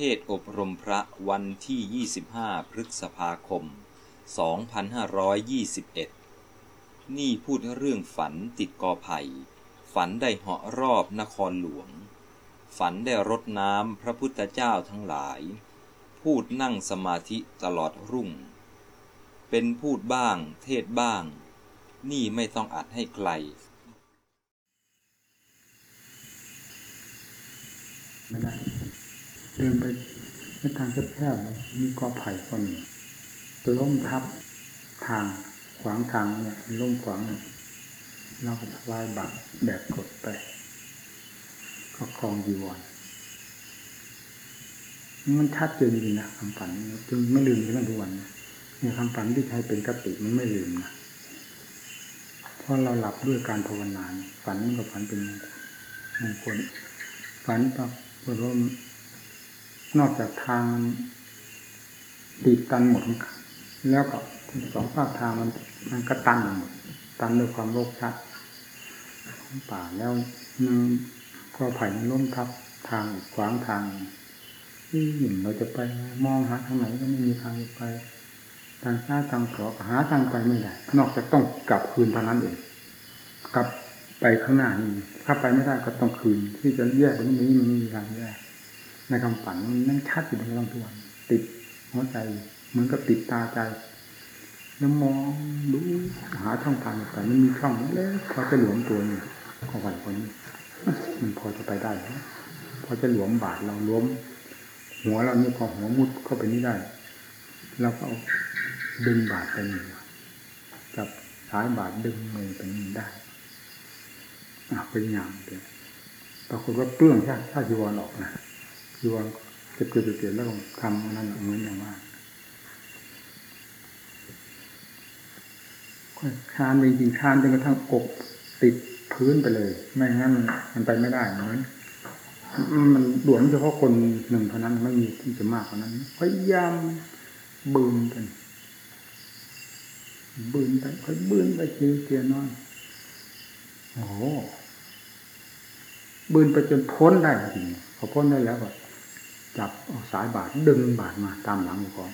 เทศอบรมพระวันที่ 25 พฤษภาคม 2521 นี่พูดเรื่องฝันติดกอไผ่ ฝันได้เหาะรอบนครหลวง ฝันได้รดน้ำพระพุทธเจ้าทั้งหลาย พูดนั่งสมาธิตลอดรุ่ง เป็นพูดบ้างเทศบ้าง นี่ไม่ต้องอัดให้ใครไม่ได้ เดินไปในทางแคบๆมีกอไผ่คนหนึ่งล้มทับทางขวางทางเนี่ยล้มขวางเนี่ยเราก็ลายบาดแบบกดไปก็คลองจีวรมันชัดเจนจริงนะคำฝันจึงไม่ลืมในทุกวันเนี่ยคำฝันที่ใช้เป็นกติมันไม่ลืมนะเพราะเราหลับด้วยการภาวนาฝันกับฝันเป็นมงคลฝันปรากฏว่า นอกจากทางติดตันหมด แล้วก็สองภาคทางมันมันก็ตันหมด ตันด้วยความโลภชัดของป่าแล้วนึงก็ไผ่มันล้มทับทางขวางทางที่เราจะไปมองหาทางไหนก็ไม่มีทางไปทางซ้ายทางขวาหาทางไปไม่ได้ นอกจากต้องกลับคืนเท่านั้นเองกลับไปข้างหน้านี่ถ้าไปไม่ได้ก็ต้องคืน ที่จะแยกตรงนี้มันไม่มีทางแยก ในคำฝันมันนั่งชัดอยู่ในลำตัวติดหัวใจเหมือนกับติดตาใจ แล้วมองดูหาช่องทางไปมันมีช่องเล็กพอจะหลวมตัวนี่ของฝันคนนี้มันพอจะไปได้พอจะหลวมบาดเราหลวม หัวเรานี่พอหัวมุดเข้าไปนี่ได้เราก็เอาดึงบาดไปนี่กับสายบาดดึงมือไปนี่ได้อะเป็นอย่างเดียวปรากฏว่าเปลื้องชาชาจีวรออกนะ จีวรเก็บเกิดเกิดแล้วทำนั่นเหมือนอย่างว่าคานจริงๆคานจนกระทั่งอกติดพื้นไปเลย ไม่งั้นมันไปไม่ได้เหมือนมันด่วนเฉพาะคนหนึ่งเท่านั้นไม่มีที่จะมากกว่านั้นพยายามบืนกันบืนไปค่อยบืนไปเจียน้อยโอ้บืนไปจนพ้นได้จริงพอพ้นได้แล้วก็ จับเอาสายบาดดึงบาดมาตามหลังของ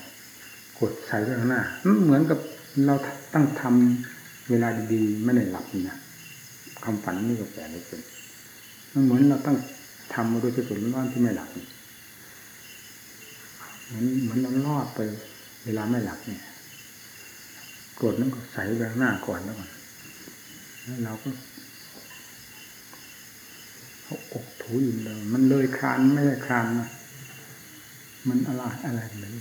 กดใส่ไว้ข้างหน้าเหมือนกับเราตั้งทำเวลาดีๆไม่ได้หลับนี่นะคำฝันนี่ก็แปลกเลยเป็นมันเหมือนเราตั้งทำมาโดยสุดร้อนที่ไม่หลับเหมือนเหมือนเราลอดไป เวลาไม่หลับเนี่ยกดนั้นก็ใส่ไปข้างหน้าก่อนแล้วก่อนแล้วเราก็เขาอกถูอยู่เลยมันเลยคานไม่ได้คานนะ มันอะไรอะไรเลย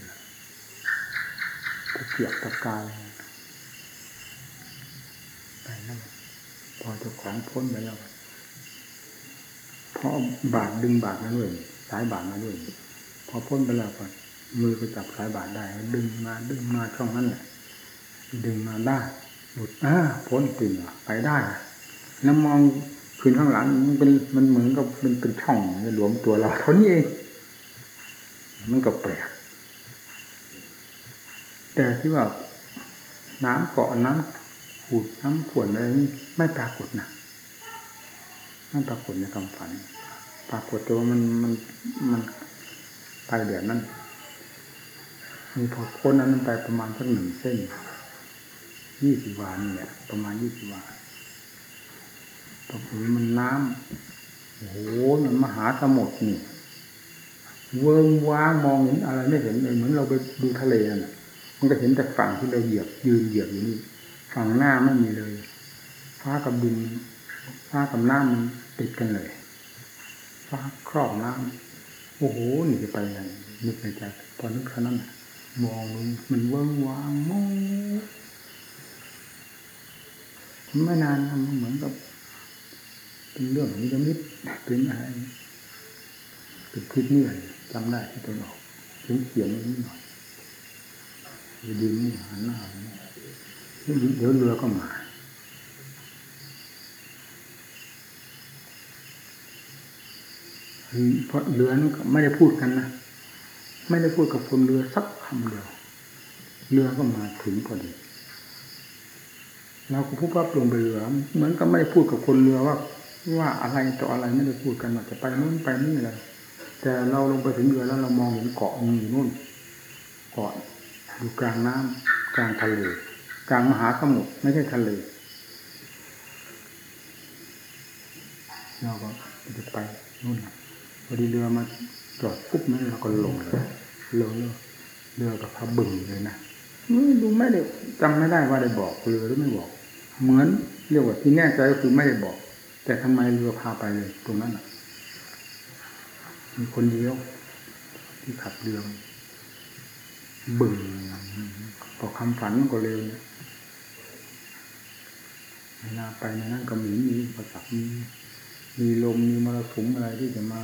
ตะเกียบตะกายไปแล้วพอเจ้าของพ้นไปแล้วพอบาดดึงบาดมาด้วยสายบาดมาด้วยพอพ้นไปแล้วก็มือก็จับสายบาดได้ ดึงมาดึงมาช่องนั้นแหละดึงมาได้หลุดอ่าพ้นตื่นไปได้แล้วมองคืนข้างหลังมันเป็นมันเหมือนกับเป็นเป็นช่องหลวมตัวเราเท่านี้เอง มันก็แปลก แต่ที่ว่าน้ำเกาะน้ำขูดน้ำขวนอะไรนี่ไม่ปรากฏนะไม่ปรากฏในความฝัน ปรากฏแต่ว่ามันมันมันไปเดือนนั้นมีพอพ้นนั้นไปประมาณสักหนึ่งเส้นยี่สิบวานี่แหละประมาณยี่สิบวาตรงนี้มันน้ำโอ้โหมันมหาสมุทรนี่ เวิงว้างมองเห็นอะไรไม่เห็นเลยเหมือนเราไปดูทะเลน่ะ มันก็เห็นแต่ฝั่งที่เราเหยียบยืนเหยียบอยู่นี่ฝั่งหน้าไม่มีเลย ฟ้ากับดินฟ้ากับน้ำมันติดกันเลย ฟ้าครอบน้ำโอ้โหนี่จะไปยังไงนึกในใจพอนึกแค่นั้นมองมันเวิ้งว้างมองไม่นานมันเหมือนกับ เป็นเรื่องของจมิตเป็นอะไรเป็นคลิปนี่ จำได้ที่ตัวออกถึงเขียนนิดหน่อยดินนี่หันหน้าเดี๋ยวเรือก็มาเพราะเรือนไม่ได้พูดกันนะไม่ได้พูดกับคนเรือสักคำเดียวเรือก็มาถึงพอดีเราก็พูดว่าลงไปเรือเหมือนกับไม่ได้พูดกับคนเรือว่า ว่าอะไรต่ออะไรไม่ได้พูดกันว่าจะไปนู่นไปนี่อะไร แต่เราลงไปถึงเรือแล้วเรามองเห็นเกาะมีอยู่นู่นเกาะอยู่กลางน้ำกลางทะเลกลางมหาสมุทรไม่ใช่ทะเลเราก็จะไปนู่นพอดีเรือมาจอดปุ๊บนั้นเราก็ลงเลยลงเลยเรือกับพระบึงเลยนะดูไม่ได้จำไม่ได้ว่าได้บอกเรือหรือไม่บอก เหมือนเรียกว่าที่แน่ใจก็คือไม่ได้บอก แต่ทำไมเรือพาไปเลยตรงนั้นอะ มีคนเดียว ที่ขับเรือบึงพอคำฝันก็เร็วเนี่ยเวลาไปในนั้นก็มีมีประสักมีมีลมมีมรสุมอะไรที่จะมา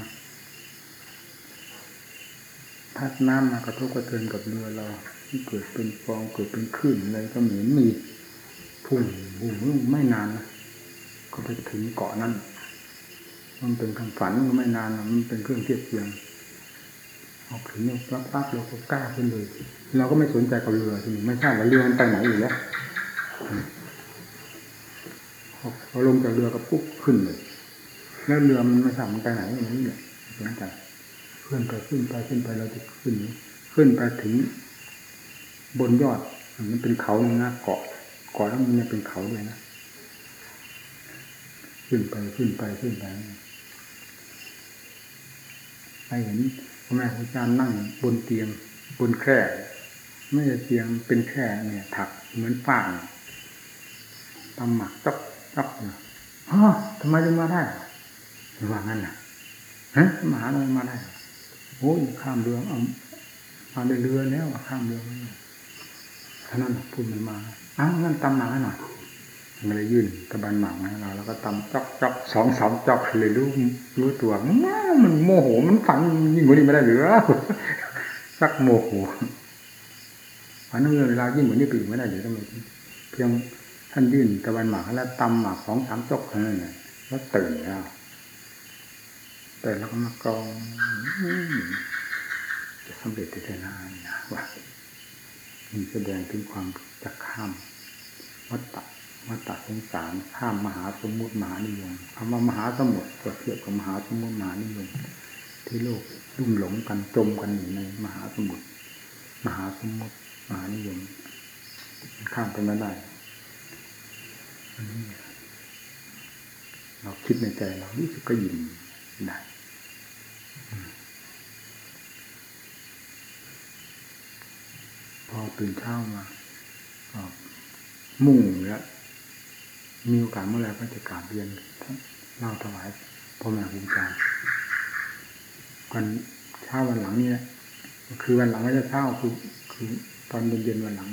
พัดน้ำมากระทบกระเทือนกับเรือเราที่เกิดเป็นฟองเกิดเป็นคลื่นอะไรก็เหมือนมีพุ่งพุ่งไม่นานนะก็ไปถึงเกาะนั้น มันเป็นคำฝันก็ไม่นานมันเป็นเครื่องเทียบเทียงออกถึงเนี่ยปั๊บปั๊บเราก็กล้าขึ้นเลยเราก็ไม่สนใจกับเรือทีนี้ไม่ใช่ว่าเรือมันไปไหนอยู่แล้วพอลงจากเรือก็ปุ๊บขึ้นเลย แล้วเรือมันไม่ทราบมันไปไหนอย่างนี้เนี่ยสนใจขึ้นไปขึ้นไปขึ้นไปเราจะขึ้นขึ้นไปถึง บนยอดมันเป็นเขาหน้าเกาะเกาะแล้วมันเป็นเขาด้วยนะขึ้นไปขึ้นไปขึ้นไป ไปเห็นพ่อแม่ครูอาจารย์นั่งบนเตียงบนแคร่ไม่ใช่เตียงเป็นแคร่เนี่ย ถักเหมือนฟางตำหมักตับตับเนี่ยฮะทำไมถึงมาได้ว่างั้นน่ะฮะมาหาอะไรมาได้โอ้ยข้ามเรือเอามาได้เรือแล้วข้ามเรือท่านั้นพูดมันมาอ้าวงั้นตำหนักหน่อย มันเลยยื่นกระบาลหมักให้เราแล้วก็ตำจอกจอกสองสามจอกเลยรู้รู้ตัวมันโมโหมันฝันยิ่งกว่านี้ไม่ได้หรือสักโมโหอันนั้นเวลายิ่งกว่านี้ไปอีกไม่ได้หรือทำไมเพียงท่านยื่นกระบาลหมักแล้วตำหมักสองสามจอกเท่านั้นแล้วตื่นแล้วแต่แล้วก็มากองจะสำเร็จได้นานนะว่ามันแสดงถึงความจะข้ามวัฏฏะ วัฏฏะสงสารข้ามมหาสมุทรมหานิยมคำว่ามหาสมุทรเทียบกับมหาสมุทรมหานิยม ที่โลกลุ่มหลงกันจมกันอยู่ในมหาสมุทรมหาสมุทรมหานิยม ข้ามไปไม่ได้เราคิดในใจเรารู้สึกก็ยินได้พอตื่นเช้ามามุ่งแล้ว มีโอกาสเมื่อไรก็จะกราบเรียนเล่าถวายพ่อแม่ครูอาจารย์วันเช้าวันหลังนี่แหละคือวันหลังไม่ใช่เช้าคือคือตอนเย็นๆวันหลัง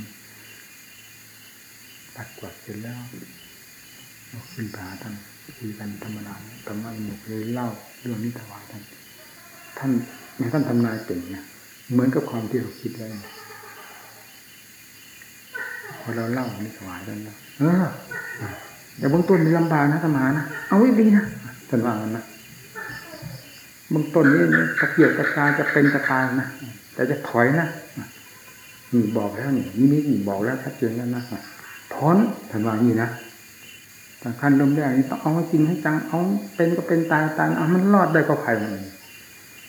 ปัดกวาดเสร็จแล้วขึ้นผาท่านคุยกันธรรมดาธรรมะหนุกเลยเล่าเรื่องนี้ถวายท่านท่านท่านทำนายเก่งเนี่ยเหมือนกับความที่เราคิดไว้พอเราเล่านี่ถวายกันแล้วเออ แต่บางต้นมีลำบากนะธรรมานะเอาไว้ดีนะท่านว่างันนะบางต้นนี้ตะเกียบตะกายจะเป็นจะตายนะแต่จะถอยนะนี่บอกแล้วนี่นี่นี่บอกแล้วชัดเจนแล้วนะถอนท่านว่างนี้นะแต่ขั้นเริ่มแรกนี่ต้องเอาจริงให้จังเอาเป็นก็เป็นตายตายเอามันรอดได้ก็ไผ่มัน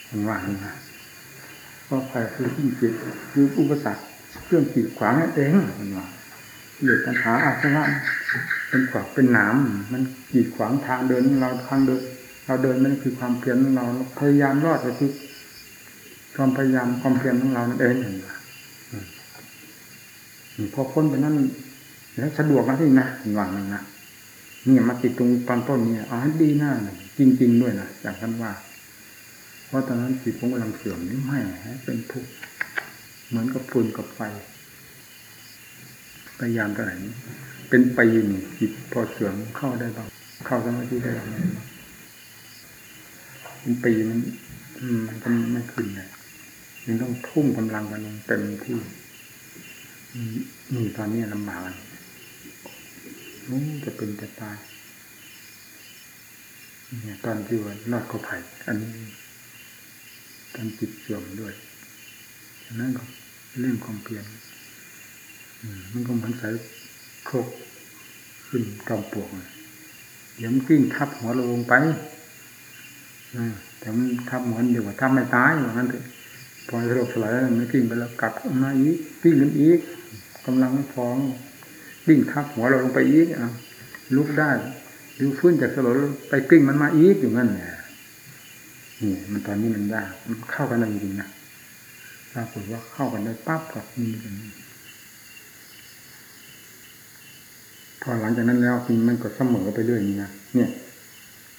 ท่านว่างนี้นะก็ไผ่คือที่จิตคืออุปสรรคเครื่องขีดขวางนั่นเองมันว่าเหยียดปัญหาอาสวะ เป็นขวากเป็นหนามมันขีดขวางทางเดินเราทางเดิน เราเดินนั่นคือความเพียรของเราพยายามรอดไปคือความพยายามความเพียรของเรานั่นเองพอพ้นไปนั่นแล้วสะดวกนะที่นะหวังนะนี่มาติดตรงตอนต้นนี่อ๋อดีหน้าจริง ๆ ด้วยนะอย่างท่านว่า เพราะตอนนั้นจิตผมกำลังเสื่อมนี่ไม่เป็นทุกข์เหมือนกับฟืนกับไฟพยายามเท่าไหร่ เป็นปีนี่จิตพอเสื่อมเข้าได้บ้าง เข้าสมาธิได้บ้างเป็นปีมันมันก็ไม่ขึ้นเลยยังต้องทุ่มกำลังกันลงเต็มที่นี่ตอนนี้ลำบากนู้จะเป็นจะตายเนี่ยตอนที่ว่ารอดก็ไผ่อันนี้ตอนจิตเสื่อมด้วยฉะนั้นก็เรื่องความเพียรมันก็เหมือนสาย โครกขึ้นจอมปลวกเดี๋ยวมันกิ้งทับหัวเราลงไปแต่มันทับเหมือนเดียวว่าถ้าไม่ตายอย่างนั้นเถอะพอสลบสลายแล้วไม่กิ้งไปแล้วกลับมาอีกกิ้งขึ้นอีกกำลังท้องวิ่งทับหัวเราลงไปอีกอะลุกได้หรือฟื้นจากสลบไปกิ้งมันมาอีกอยู่งั้นเนี่ยนี่มันตอนนี้มันยากมันเข้ากันได้จริงนะปรากฏว่าเข้ากันได้ปั๊บกับมีกัน พอหลังจากนั้นแล้วมันก็เสมอไปเรื่อยนี่นะเนี่ย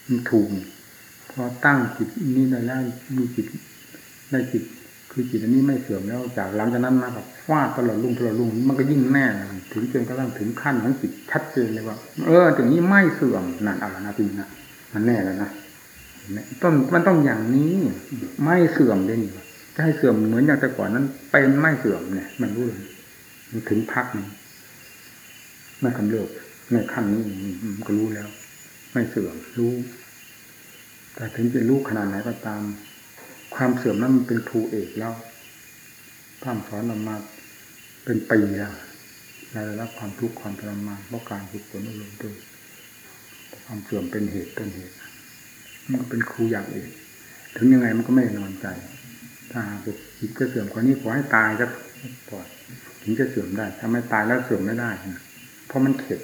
มันถูกพอตั้งจิตนี้ได้แล้วมีจิตได้จิต คือจิตอันนี้ไม่เสื่อมแล้วจากหลังจากนั้นมากับฟาดตลอดลุ่งตลอดลุ่งมันก็ยิ่งแน่ถึงจนกระทั่งถึงขั้นของจิตชัดเจนเลยว่า เออถึงนี้ไม่เสื่อมนั่นอะไรนะจริงนะมันแน่แล้วนะต้นมันต้องอย่างนี้ ไม่เสื่อมเลยนี่จะให้เสื่อมเหมือนอย่างแต่ก่อนนั้นเป็นไม่เสื่อมเนี่ย มันรู้เลยมันถึงพักมัน ไม่กำเริบในขั้นนี้ก็รู้แล้ว ไม่เสื่อมรู้ แต่ถึงจะรู้ขนาดไหนก็ตาม ความเสื่อมนั้นมันเป็นครูเอกแล้วพร่ำสอนออกมาเป็นปีแล้วเราได้รับความทุกข์ความทรมานเพราะการฝึกฝนอบรมด้วยความเสื่อมเป็นเหตุเป็นเหตุ มันก็เป็นครูอย่างเอกถึงยังไงมันก็ไม่นอนใจถ้าหากจิตจะเสื่อมกว่านี้ขอให้ตายจะปล่อยถึงจะเสื่อมได้ ถ้าไม่ตายแล้วเสื่อมไม่ได้นะ เพราะมันเข็ด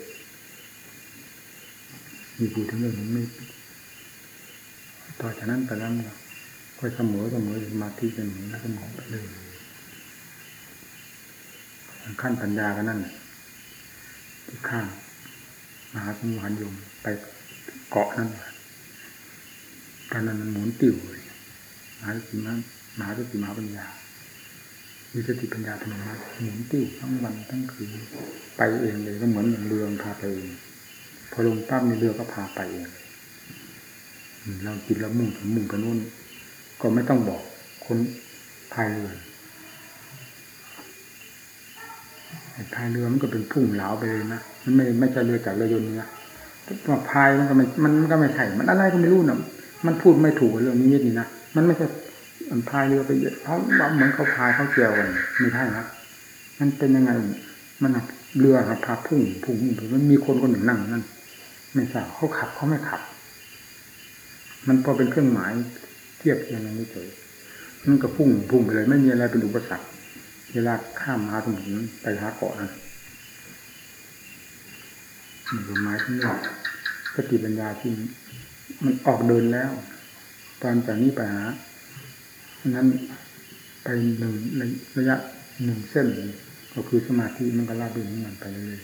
มีพูดถึงเรื่องนี้ไม่ต่อจากนั้นไปแล้วค่อยเสมอเสมอสมาธิเป็นหมือนเสมอไปเลยขั้นปัญญากันนั่นที่ข้างมหาสมุหันยมไปเกาะนั่นตอนนั้นมันหมุนติ่วเลยมหาสตินั้นมหาสติมหาปัญญา มีสติปัญญาธรรมะหมุนติ่วทั้งวันทั้งคืนไปเองเลยก็เหมือนอย่างเรือพาไปเองพอลงปั๊บในเรือก็พาไปเองเราจิตเรามุ่งถึงมุ่งกันนู่นก็ไม่ต้องบอกคนพายเรือพายเรือมันก็เป็นพุ่งเหลาไปเลยนะมันไม่ไม่ใช่เรือจากเรือยนต์นะตัวพายมันก็ไม่มันก็ไม่ใช่มันอะไรก็ไม่รู้นะมันพูดไม่ถูกเรื่องนี้นี่นะมันไม่ใช่ มันพายเรือไปเยอะเขาเหมือนเขาพายเขาเกี่ยวกันไม่ใช่นะมันเป็นยังไง มันเรือครัพาพุ่งพุ่งมันมีคนคนหนึ่งนั่งนั่นไม่ทราบเขาขับเขาไม่ขับ มันพอเป็นเครื่องหมายเทียบเทียงนนี้เฉยมันก็พุ่งพุ่งไปเลยไม่มีอะไรเป็นอุปสรรคเวลาข้ามมาสมุนไปหาเกาะนะมันเป็นไม้ที่นี่สติปัญญาที่มันออกเดินแล้ว ตอนจากนี้ไปหา นั้นไปหนึ่งระยะหนึ่งเส้น ก็คือสมาธิมันก็ลาบเรื่อนมันไปเรื่อย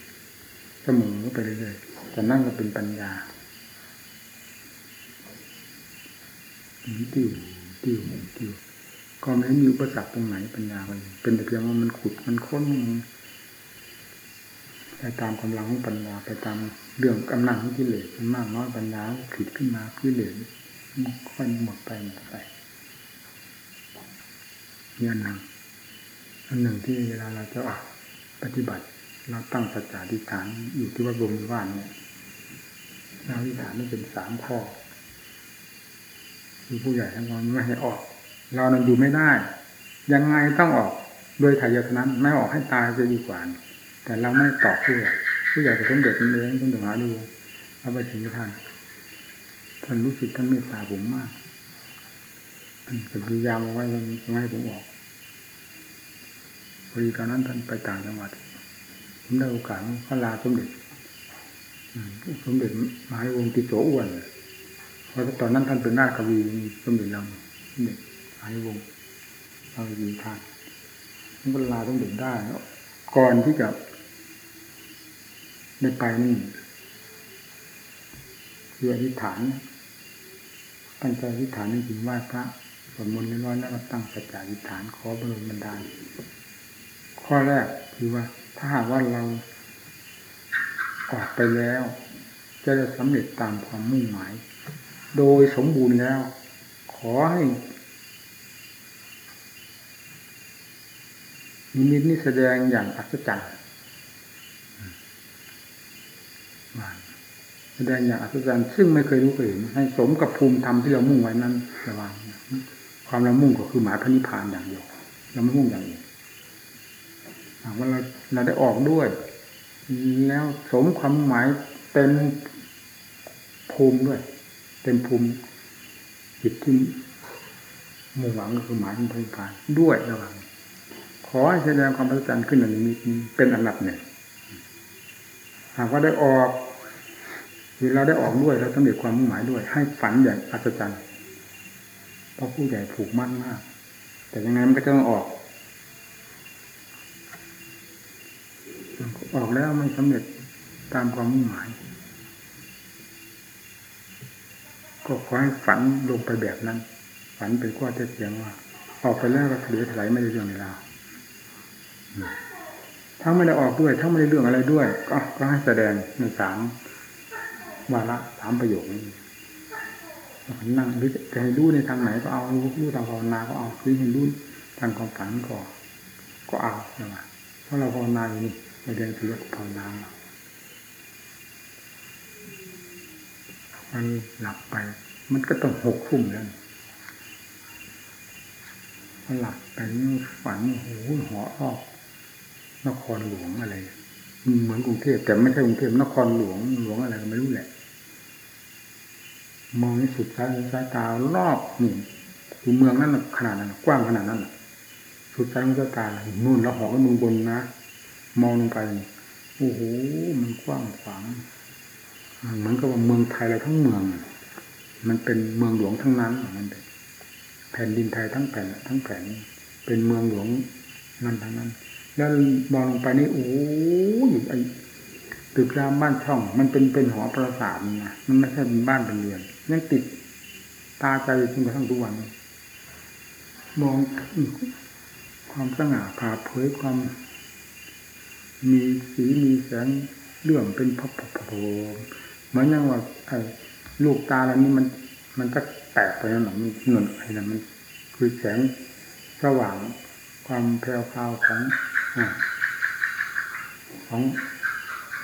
เสมอไปเรื่อยแต่นั่นก็เป็นปัญญาติวติวติวก็ไม่มีอุปสรรคตรงไหนปัญญาไปเป็นแต่เพียงว่ามันขุดมันค้นไปตามกำลังของปัญญาไปตามเรื่องกำลังของกิเลสมันมากน้อยปัญญาผิดขึ้นมากิเลสมันค่อยหมดไปหมดไป นี่อันหนึ่งอันหนึ่งที่เวลาเราจะออกปฏิบัติ เราตั้งสัจจะทิฏฐานอยู่ที่วัดบรมว่านเนี่ยเราทิฏฐานนี่เป็นสามข้อคือผู้ใหญ่ทั้งนั้นไม่ให้ออก เรานั้นอยู่ไม่ได้ ยังไงต้องออกโดยถ่ายเท่านั้นไม่ออกให้ตายจะดีกว่า แต่เราไม่ตอบผู้ใหญ่ผู้ใหญ่จะสมเด็จมันเองต้องถึงหาดูเอาไปถึงท่านท่านรู้สึกท่านเมตตาผมมากท่านพยายามเอาไว้ไม่ให้ผมออก พอดีตอนนั้นท่านไปต่างจังหวัดผมได้โอกาสพระลาสมเด็จสมเด็จมหาวงศ์ติโสอ้วนเพราะตอนนั้นท่านเป็นหน้ากวีสมเด็จเราสมเด็จมหาวงศ์เราอยู่ทานท่านก็ลาสมเด็จได้ก่อนที่จะได้ไปนี่คืออธิษฐานตั้งใจอธิษฐานจริงไหว้พระสวดมนต์น้อยแล้วก็ตั้งสัจจะอธิษฐานขอบรมบันดาล ข้อแรกคือว่า ถ้าหากว่าเราออกไปแล้ว จะได้สำเร็จตามความมุ่งหมาย โดยสมบูรณ์แล้ว ขอให้นิมิตนี้แสดงอย่างอัศจรรย์แสดงอย่างอัศจรรย์ซึ่งไม่เคยรู้เคยเห็นให้สมกับภูมิธรรมที่เรามุ่งไว้นั้นระวังความเรามุ่งก็คือหมายพระนิพพานอย่างเดียวเราไม่มุ่งอย่างอื่น ว่าเราเราได้ออกด้วย แล้วสมความหมายเต็มภูมิด้วย เต็มภูมิจิตที่มุ่งหวังก็คือหมายถึงพระนิพพานด้วยระหว่างขอให้แสดงความประจันขึ้นในนิมิตนี้เป็นอันดับหนึ่งหากว่าได้ออกหรือเราได้ออกด้วยเราต้องมีความมุ่งหมายด้วย ให้ฝันอย่างอัศจรรย์เพราะผู้ใหญ่ผูกมั่นมาก แต่ยังไงมันก็จะต้องออก ออกแล้วไม่สำเร็จตามความมุ่งหมาย ก็ขอให้ฝันลงไปแบบนั้น ฝันเป็นข้อเท็จจริงว่า ออกไปแล้วก็เสียถลายไม่ได้เรื่องในราวทั้งไม่ได้ออกด้วยทั้งไม่ได้เรื่องอะไรด้วย ก็ก็ให้แสดงในสามวาระสามประโยคนี้นั่งหรือจะให้รู้ในทางไหนก็เอารู้รู้ทางภาวนาก็เอาหรือให้รู้ทางความฝันก็ ก็เอาใช่ไหมเพราะเราภาวนาอยู่นี่ เราเรียนคือภาวนามันหลับไป มันก็ต้องหกทุ่มแล้วมันหลับไปฝันโอ้โหอออก นครหลวงอะไร เหมือนกรุงเทพแต่ไม่ใช่กรุงเทพนครหลวงหลวงอะไรก็ไม่รู้แหละ มองในสุดสายสายตารอบนี่คือเมืองนั้นขนาดนั้นกว้างขนาดนั้นสุดสายสายตานู่นเราหอกก็มือบนนะ มองลงไปโอ้โหมันกว้างขวางเหมือนกับว่าเมืองไทยเราทั้งเมือง มันเป็นเมืองหลวงทั้งนั้นมันเป็นแผ่นดินไทยทั้งแผ่นทั้งแผ่นเป็นเมืองหลวงนั่นทั้งนั้น แล้วมองลงไปนี่โอ้ยไอ้ตึกรามบ้านช่อง มันเป็นเป็นหอประสาทนะมันไม่ใช่เป็นบ้านเป็นเรือนยังติดตาใจจนกระทั่งทุกวัน มองความสง่าผ่าเผยความ มีสีมีแสงเลื่อมเป็นพบพบเหมือนอย่างว่าไอ้ลูกตาแล้วนี่มัน มันจะแตกไปนั่นหรอมันเงินไอ้นั่นมันคือแสงสว่างความแผ่วพาวของอของ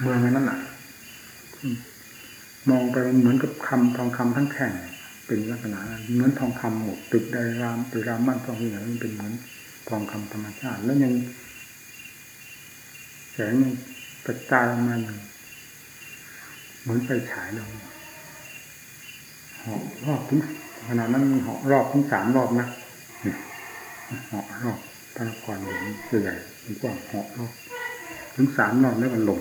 เมืองนั้นน่ะมองไปเหมือนกับคำทองคำทั้งแข่งเป็นลักษณะเหมือนทองคำหมดตึกใดรามตึกรามบ้านทองที่ไหนมันเป็นเหมือนทองคำธรรมชาติ แล้วยัง แสงกระจายออกมาเหมือนไฟฉายลงหอบรอบถึงขนาดนั้นมีหอบรอบถึงสามรอบนะหอบรอบพระนครหลวงใหญ่ๆกว้างหอบรอบถึงสามรอบแล้วมันลง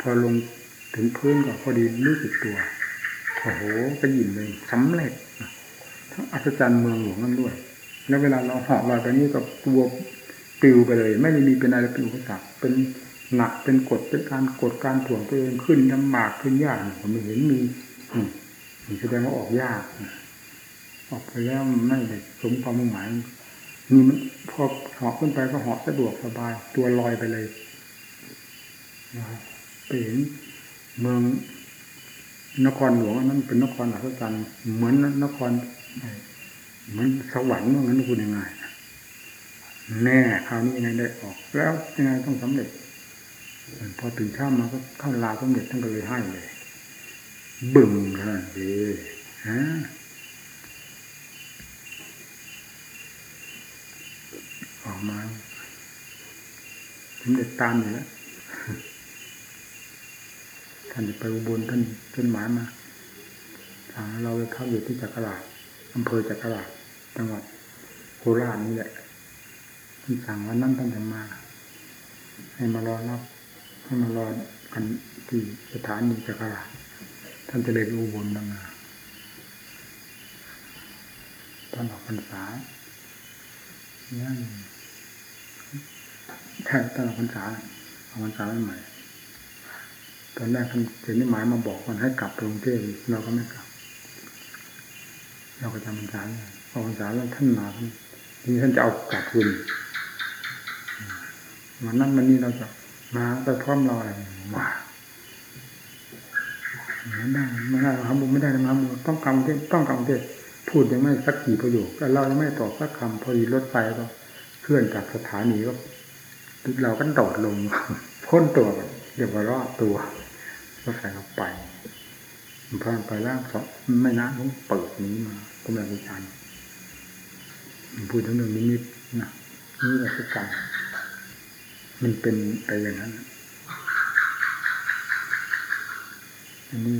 พอลงถึงพื้นก็พอดีรู้สึกตัวโอ้โหก็ยินเลยสำเร็จทั้งอัศจรรย์เมืองหลวงนั่นด้วย แล้วเวลาเราเหาะลอยไปนี่ก็ตัว ปลิวไปเลย ไม่ได้มีเป็นอะไรเปลิวกระสับเป็นหนักเป็นกฎเป็นการกดการถ่วงตัวเองขึ้นลำบากขึ้นยากผมไม่เห็นมีแสดงว่าออกยาก ออกไปแล้วไม่ได้สมความมุ่งหมายนี่มันพอเหาะขึ้นไปก็เหาะสะดวกสบาย ตัวลอยไปเลยไปเห็นเมืองนครหลวงอันนั้นเป็นนครอัศจรรย์เหมือนนครเหมือนสวรรค์ว่างั้นคุณยังไง แน่คราวนี้ยังไงได้ออก แล้วยังไงต้องสำเร็จพอตื่นเช้ามาก็เข้าลาสำเร็จท่านก็เลยให้เลย บึ้งฮะเด้ฮะออกมาสำเร็จตามอยู่แล้วท่านจะไปอุบลท่านท่านหมายมาทางเราไปเข้าอยู่ที่จักราอำเภอจักราชจังหวัดโคราชนี่แหละ ท่านสั่งวันนั้นท่านจะมา ให้มารอรับให้มารอกันที่สถานีจักราท่านจะเลยอุบลดังนาท่านออกพรรษาเนี่ยใช่ท่านออกพรรษาออกพรรษาใหม่ตอนแรกท่านเขียนนิหมายมาบอกว่าให้กลับกรุงเทพเราก็ไม่กลับ เราก็จำพรรษาออกพรรษาแล้วท่านมาท่านนี่ท่านจะเอากลับคืน วันนั้นวันนี้เราจะมาไปพร้อมเราอะไรมาไม่ได้ไม่ได้ทำบุญไม่ได้ทำบุญต้องกำเทศต้องกำเทศพูดยังไม่สักกี่ประโยคแต่เรายังไม่ตอบสักคำพอดีรถไฟก็เคลื่อนจากสถานีก็เราก็โดดลงพ้นตัวเดี๋ยวรอดตัวรถไฟเราไปพอไปแล้วไม่นานต้องเปิดนี้มาก็แบบวิจารณ์พูดถึงเรื่องนิมิตนะนี่แหละคือการ มันเป็นไปอย่างนั้น อันนี้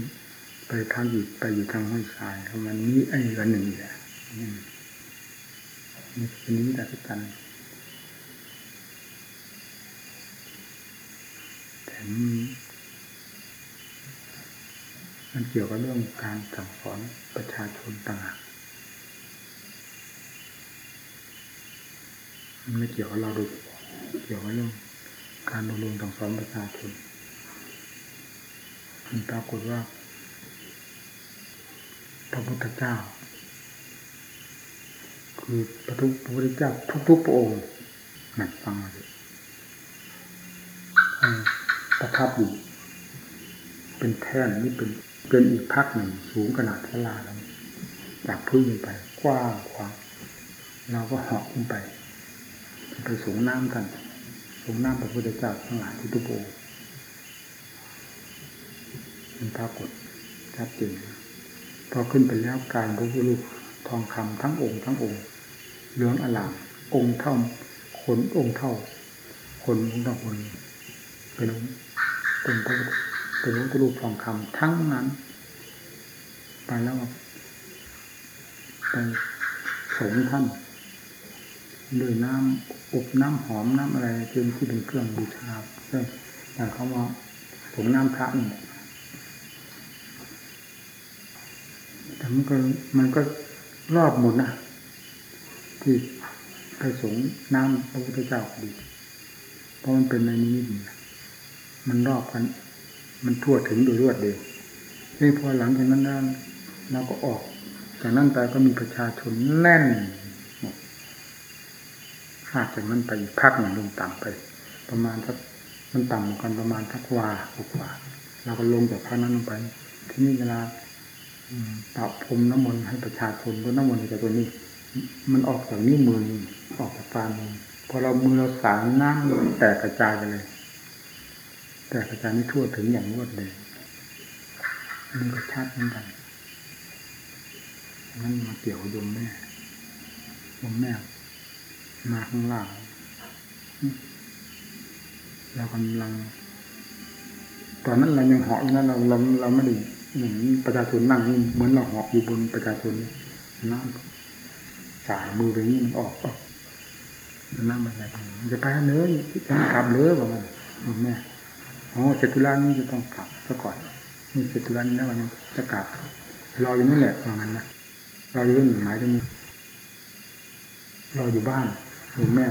ไปทางอยู่ไปอยู่ทางห้วยทรายมันนี้ไอ้กันหนึ่งแหละนี่เป็นนิมิตอัศจรแต่มันเกี่ยวกับเรื่องการสั่งสอนประชาชนต่างหากมันไม่เกี่ยวกับเราโดยเกี่ยวกับเรื่อง การอบรมสั่งสอนประชาชนมันปรากฏว่า พระพุทธเจ้า คือพระทุกพระพุทธเจ้าทุกๆพระองค์นั่นฟังมาสิประทับอยู่เป็นแท่นนี่เป็นเป็นอีกพักหนึ่งสูงขนาดทลาแล้วจากพื้นลงไปกว้างขวางเราก็เหาะขึ้นไป ไปสูงน้ำกัน สูงน้ำพระพุทธเจ้าทั้งหลายที่ตุโบมันปรากฏชัดเจนพอขึ้นไปแล้วการพระพุทธรูปทองคำทั้งองค์ทั้งองค์เหลืองอลามองค์เท่าขนองค์เท่า คนองค์เท่าคนเป็นเป็นพระเป็นพระพุทธรูปทองคำทั้งนั้น ไปแล้วไปสงท่าน ด้วยน้ำอบน้ำหอมน้ำอะไรเ่องที่เป็นเครื่องบูชาเพื่ออย่างเขาว่าผงน้ำพระนี่แต่มันก็มันก็รอบหมดนะที่ไปสงน้ำพระพุทธเจ้าดี เพราะมันเป็นในนี้มันรอบกัน มันทั่วถึงโดยรวดเดียวนี่พอหลังจากนั้นเราก็ออก จากนั้นไปก็มีประชาชนแน่น หากจากนั้นไปอีกพักหนึ่งลงต่ำไป ประมาณสักมันต่ำกันประมาณทักวากว่าเราก็ลงจากพักนั้นลงไป ที่นี่เวลาปะพรมน้ำมนต์ให้ประชาชนเพราะน้ำมนต์จากตัวนี้ มันออกจากนิ้วมือออกจากฝ่ามือพอเรามือเราสางน้ำแตกกระจายไปเลย แตกกระจายนี่ทั่วถึงอย่างรวดเร็วนี่ก็ชัดเหมือนกันนั่นมาเกี่ยวกับยมแม่ยมแม่ มาข้างล่างเรากำลัง ตอนนั้นเรายังเหาะอยู่นั้นเราเราเราไม่ได้เหมือนประชาชนนั่งเหมือนเราเหาะอยู่บนประชาชนน้ำสายมือไปนี้มันออกออกนั่งมาอะไรมันจะไปเนื้อจะกลับเนื้อประมาณแม่โอ้เจตุลานี่จะต้องกลับซะก่อนนี่เจตุลานี่นะวันนี้จะกลับรออยู่นี่แหละประมาณนั้นเราอยู่เรื่องหมายถึงรออยู่บ้าน คุณแม่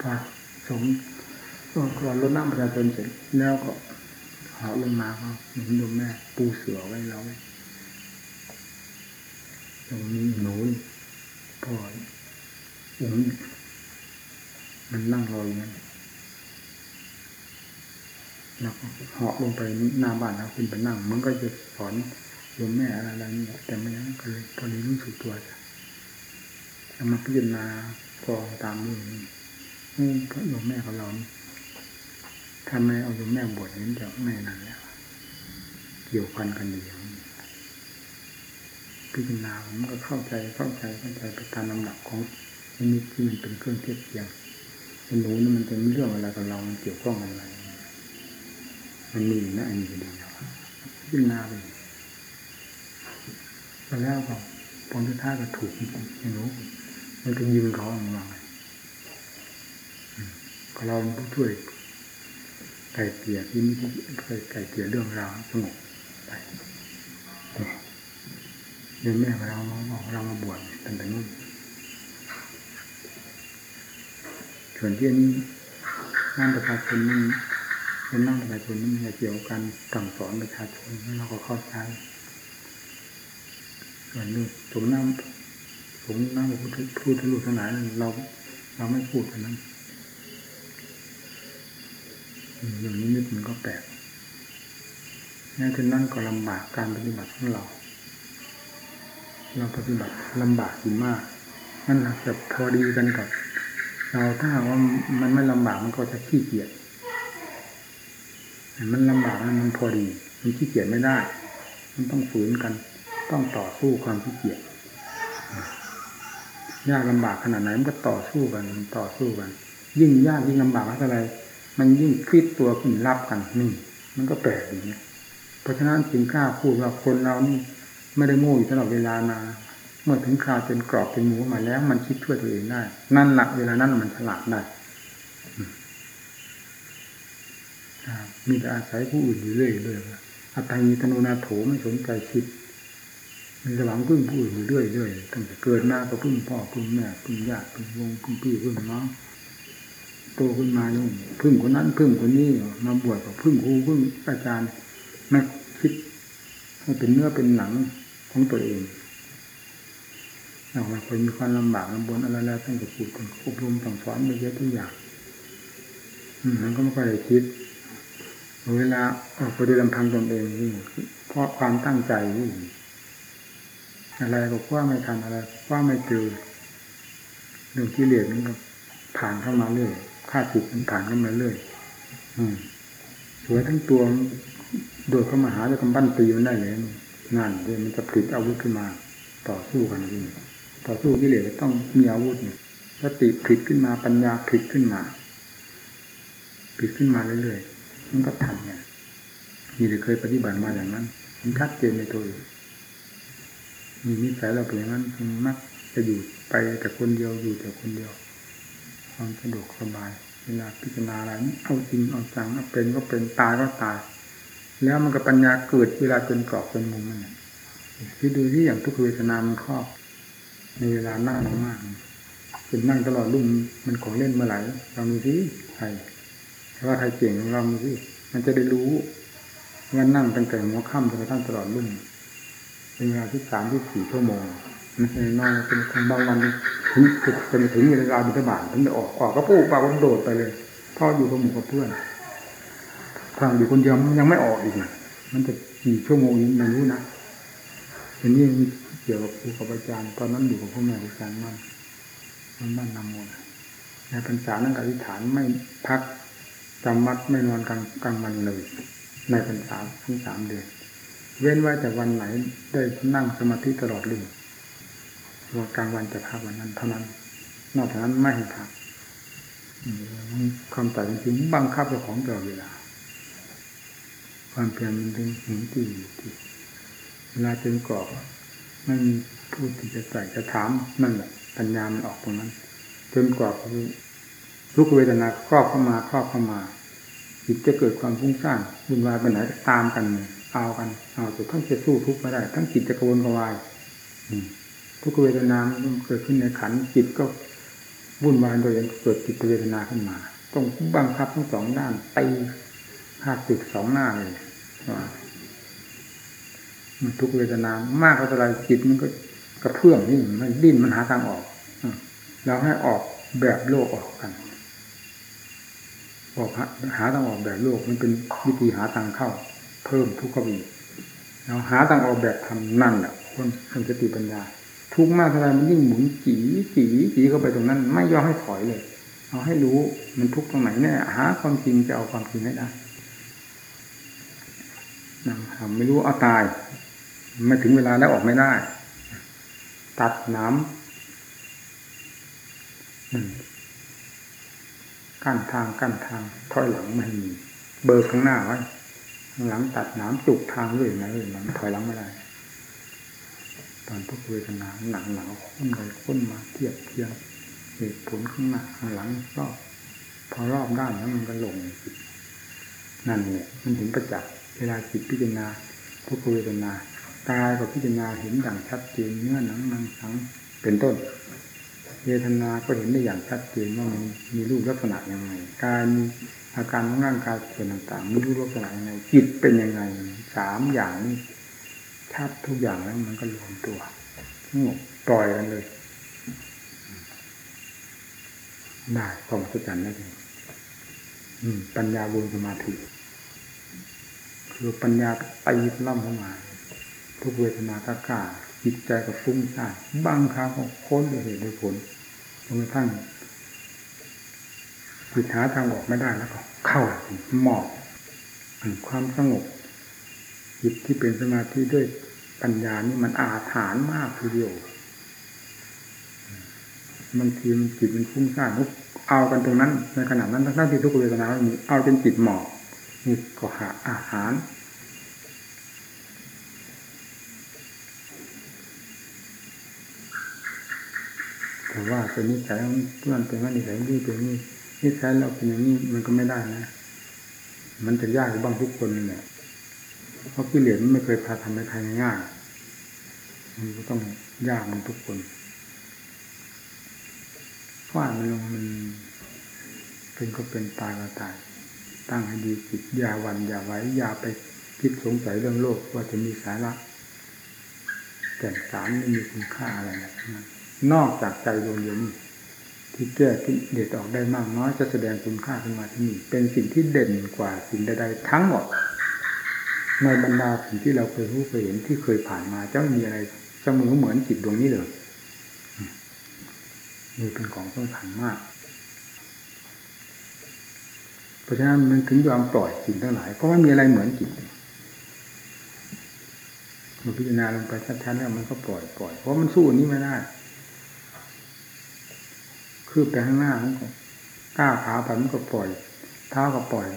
พอสมก็ก่อนรดน้ำประชาชนเสร็จแล้วก็หาลงมาก็เห็นโยมแม่ ปูเสือไว้แล้วตรงนี้หนูพ่ออุ้มมันนั่งรออยู่นั่นแล้วก็เหาะลงไปหน้าบ้านแล้วขึ้นไปนั่ง มันก็จะสอนโยมแม่อะไรอะไรนี่แต่ไม่นั้นก็เลยพอดีรู้สึกตัวจ้ะ เอามาพิจารณากองตามนี้นี่พระโยมแม่ของเราทำไมเอาโยมแม่บวชนี้จะไม่นานแล้ว เกี่ยวพันกันอย่างนี้พิจารณามันก็เข้าใจเข้าใจเข้าใจไปตามลำดับของนิที่มันเป็นเครื่องเทียบเทียงมันรู้นี่มันเป็นเรื่องอะไรกับเรา มันเกี่ยวข้องอะไร มันมีนะอันนี้ก็ดีนะพิจารณาไปแล้วก็ผลที่ท่าก็ถูกจริงๆรู้ มันก็ยิงเขาออกมาก็เราผู้ช่วยไก่เกลี่ยที่นี่ไก่เกลี่ยเรื่องราวสงบไปเดี๋ยวแม่เราเรามาบวชตั้งแต่นู้นส่วนที่นี้นั่งประชาชนนี่เป็นนั่งประชาชนนี่เกี่ยวกันสั่งสอนประชาชนเราก็เข้าใจส่วนนี้ตรงน้ำ ผมนั่งพูดพูดทะลุทั้งหลายเราเราไม่พูดกันนั้นอย่างนี้นิดมันก็แปลกแม้ฉะนั้นก็ลำบากการปฏิบัติของเรา เราปฏิบัติลำบากอยู่มากนั่นแหละจะพอดีกันกับ เราถ้าว่ามันไม่ลำบากมันก็จะขี้เกียจมันลำบากมันพอดี มันขี้เกียจไม่ได้ มันต้องฝืนกัน ต้องต่อสู้ความขี้เกียจ ยากลำบากขนาดไหนมันก็ต่อสู้กันต่อสู้กัน ยิ่งยากยิ่งลำบากเท่าไร มันยิ่งฟิตตัวขึ้นรับกันนี่มันก็แปลกอย่างนี้เพราะฉะนั้นจึงกล้าพูดว่าคนเรานี่ไม่ได้โง่อยู่ตลอดเวลานาเมื่อถึงคราวเป็นกรอบเป็นหมูมาแล้ว มันคิดช่วยตัวเองได้ นั่นหละเวลานั้นมันฉลาดได้มีแต่อาศัยผู้อื่นอยู่เรื่อยเลยอัตตานีตโนนาโถไม่สนใจคิด มีระหวังพึ่งผู้อื่นอยู่เรื่อยเรื่อยตั้งแต่เกิดมาก็พึ่งพ่อพึ่งแม่พึ่งญาติพึ่งวงพึ่งพี่พึ่งน้องโตขึ้นมานี่พึ่งคนนั้นพึ่งคนนี้มาบวชกับพึ่งครูพึ่งอาจารย์แม่คิดให้เป็นเนื้อเป็นหนังของตัวเองเราคนมีความลำบากลำบนอะไรแล้วต้องจะพูดต้อบรมต้องสอนไปเยอะทุกอย่างมันก็ไม่ค่อยได้คิดเวลาออกไปดูลำพังตนเองนี่เพราะความตั้งใจนี่ อะไรก็ว่าไม่ทันอะไรว่าไม่เจอเรื่องที่เหลือนี่ก็ผ่านเข้ามาเรื่อยค่าจิตมันผ่านเข้ามาเรื่อยอืมสวยทั้งตัวโดดเข้ามาหาจะกำบั้นตีมันได้เลยนั่นเลยมันจะผลิตอาวุธขึ้นมา ต่อสู้กันจริงต่อสู้กิเลสต้องมีอาวุธเนี่ยสติผลิตขึ้นมาปัญญาผลิตขึ้นมาผลิตขึ้นมาเรื่อยๆมันก็ทำเนี่ยมีแต่เคยปฏิบัติมาอย่างนั้นมันชัดเจนในตัวเอง มีนิสัยเราเป็นอย่างนั้นมันมักจะอยู่ไปแต่คนเดียวอยู่แต่คนเดียว ความสะดวกสบาย เวลาพิจารณาอะไรเอาจริงเอาจังเอาเป็นก็เป็นตายก็ตาย แล้วมันก็ปัญญาเกิดเวลาจนกรอบจนมุมมันคือดูที่อย่างทุกเวทนามันครอบในเวลานั่งมากๆเป็นนั่งตลอดรุ่มมันของเล่นเมื่อไหร่เรามีที่ใครแต่ว่าใครเก่งเรามีที่มันจะได้รู้ว่านั่งตั้งแต่หัวค่ำจนกระทั่งตลอดรุ่ม เป็นเวลาที่สามที่สี่ชั่วโมงมันเป็นน้อยเป็นคนบางวันถึงจะถึงเวลาบิณฑบาตถึงจะออกออกก็ปูปากวันโดดไปเลยพ่ออยู่กับหมู่กับเพื่อนทางอยู่คนเดียวยังไม่ออกอีกมันจะกี่ชั่วโมงไม่รู้นะอันนี้เกี่ยวกับครูกับอาจารย์ตอนนั้นอยู่กับพ่อแม่อาจารย์มันมันบ้านนำมนในพรรษานั่งอธิษฐานไม่พักจำมัดไม่นอนกลางกลางวันเลย ในพรรษาทั้งสามเดือน เว้นไว้แต่วันไหนได้นั่งสมาธิตลอดเลยว่ากลางวันจะพักวันนั้นเท่านั้น นอกจากนั้นไม่ให้พักความต่างจริงบังคับเจ้าของตลอดเวลา ความเพียรมันถึงถึงที่ที่เวลาเป็นกรอบไม่มีผู้ที่จะใส่จะถามนั่นแหละปัญญามันออกตรงนั้นจนกรอบลุกเวทนาครอบเข้ามาครอบเข้ามาจิตจะเกิดความฟุ้งซ่านวุ่นวายไปไหนตามกันเอากันเอาสุดทั้งจะสู้ทุกข์ไม่ได้ ทั้งจิตจะกระวนกระวายทุกเวทนามันเกิดขึ้นในขันจิตก็วุ่นวายโดยเกิดจิตเวทนาขึ้นมา ต้องบังคับทั้งสองด้านตีหักจุดสองหน้าเลยมันทุกเวทนามากเท่าไรจิตมันก็กระเพื่อมนี่มันดิ้นมันหาทางออกเราให้ออกแบบโลกออกกันบอกหาทางออกแบบโลกมันเป็นวิธีหาทางเข้า เพิ่มทุกข์บีเราหาทางออกแบบทำนั่นแหละคนคนสติปัญญา ทุกมากเท่าไรมันยิ่งหมุนจีจีจีเข้าไปตรงนั้น ไม่ยอมให้ถอยเลย เอาให้รู้มันทุกตรงไหนเนี่ยหาความจริงจะเอาความจริงให้ได้นั่งทำไม่รู้เอาตายไม่ถึงเวลาแล้วออกไม่ได้ ตัดน้ำกั้นทางกั้นทางถอยหลังไม่มีเบอร์ข้างหน้าไว้ หลังตัดน้ำจุกทางเลยนะเลยหลังถอยหลังไม่ได้ ตอนทุกเวทนาหนังหนาวข้นเลยข้นมาเทียบเทียงเหตุผลข้างหน้าข้างหลังรอบพอรอบด้านแล้วมันก็ลง นั่นแหละมันถึงประจักษ์เวลาจิตพิจารณาทุกเวทนากายก็พิจารณาเห็นอย่างชัดเจนเนื้อหนังมังสังเป็นต้นเวทนาก็เห็นได้อย่างชัดเจนว่ามันมีรูปลักษณะยังไงกายมี อาการของร่างกายส่วนต่างๆมีรูปลักษณะยังไงจิตเป็นยังไงสามอย่างนี้ชัดทุกอย่างแล้วมันก็รวมตัวสงบปล่อยกันเลยได้ความสัจจันได้เลยปัญญาบุญสมาธิคือปัญญาไปล่ำเข้ามา ทุกเวทนากล้าจิตใจก็ฟุ้งซ่านบางครั้งก็ค้นด้วยเหตุด้วยผลจนกระทั่ง ปิดหาทางออกไม่ได้แล้วก็ เข้าหมอกความสงบจิตที่เป็นสมาธิด้วยปัญญานี่มันอาถานมากทีเดียวบางทีมันจิตมันฟุ้งซ่านเอากันตรงนั้น ในขณะนั้นทั้งที่ทุกเวทนาเอาเป็นจิตหมอกนี่ก็หาอาหารแต่ว่าเป็นนิสัยเพื่อนเป็นว่านิสัยนี่เป็นนี่ นิสัยเราเป็นอย่างนี้มันก็ไม่ได้นะ มันจะยากบ้างทุกคนเลยเพราะกิเลสมันไม่เคยพาทำให้ใครง่ายมันก็ต้องยากมันทุกคนฟาดมันลงมัน เป็นก็เป็นตายก็ตาย ตั้งให้ดีจิตอย่าวันอย่าไว้อย่าไปคิดสงสัยเรื่องโลกว่าจะมีสาระแต่สารไม่มีคุณค่าอะไรนะนอกจากใจดวงเดียวนี้ ที่แก้ที่เด็ดออกได้มากน้อยจะแสดงคุณค่าขึ้นมาที่นี่เป็นสิ่งที่เด่นกว่าสิ่งใดๆทั้งหมดในบรรดาสิ่งที่เราเคยรู้เคยเห็นที่เคยผ่านมาจะมีอะไรเสมอเหมือนจิตดวงนี้เลยนี่เป็นของสำคัญมาก เพราะฉะนั้นมันถึงยอมปล่อยสิ่งทั้งหลายเพราะว่ามีอะไรเหมือนจิตมาพิจารณาลงไปชัดๆแล้วมันก็ปล่อยปล่อยเพราะมันสู้นี้ไม่ได้ คือไปข้างหน้ามันก็ก้าวขาไปมันก็ปล่อย เท้าก็ปล่อย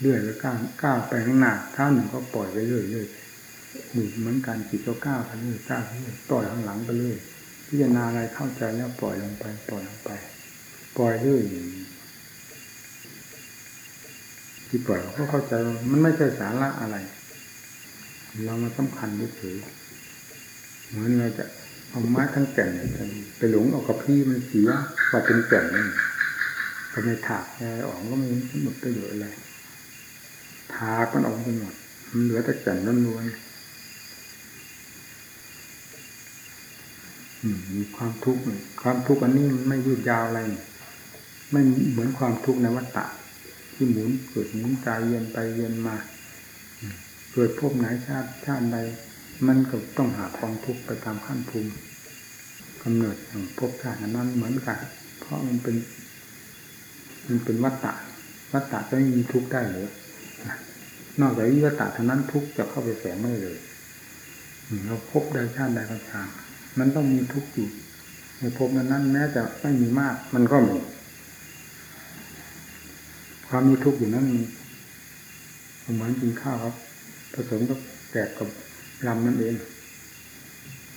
เรื่อยแล้วก้าวก้าวไปข้างหน้าเท้าหนึ่งก็ปล่อยไปเรื่อยเรื่อยนี่เหมือนการจิตก็ก้าวไปเรื่อยก้าวไปเรื่อยปล่อยข้างหลังไปเรื่อยพิจารณาอะไรเข้าใจแล้วปล่อยลงไป ปล่อยลงไป ปล่อยเรื่อยที่ปล่อยก็เข้าใจมันไม่ใช่สาระอะไร เรามาสำคัญเฉยเหมือนเราจะ เอาไม้ทั้งแก่นไปหลงเอากับพี่มันเสียกว่าเป็นแก่นนี่ก็ไม่ถากอะไรออกก็ไม่หมดประโยชน์อะไรถากมันออกไปหมดมันเหลือแต่แก่นล้วนๆมีความทุกข์ความทุกข์อันนี้มันไม่ยืดยาวอะไรไม่เหมือนความทุกข์ในวัฏฏะที่หมุนเกิดหมุนใจเย็นไปเย็นมาเกิดพบไหนชาติชาติใด มันก็ต้องหาความทุกข์ไปตามขั้นภูมิกำเนิดของพบชาตินั้นเหมือนกัน เพราะมันเป็น มันเป็นวัฏฏะวัฏฏะจะไม่มีทุกข์ได้เลยนอกจากวิวัฏฏะเท่านั้นทุกข์จะเข้าไปแฝงไม่เลยเราพบใดชาติใดก็ตามมันต้องมีทุกข์อยู่ในภพนั้นแม้จะไม่มีมาก มันก็มีความมีทุกข์อยู่นั้นเหมือนกินข้าวครับ ผสมกับแกบกับ ลำนั่นเอง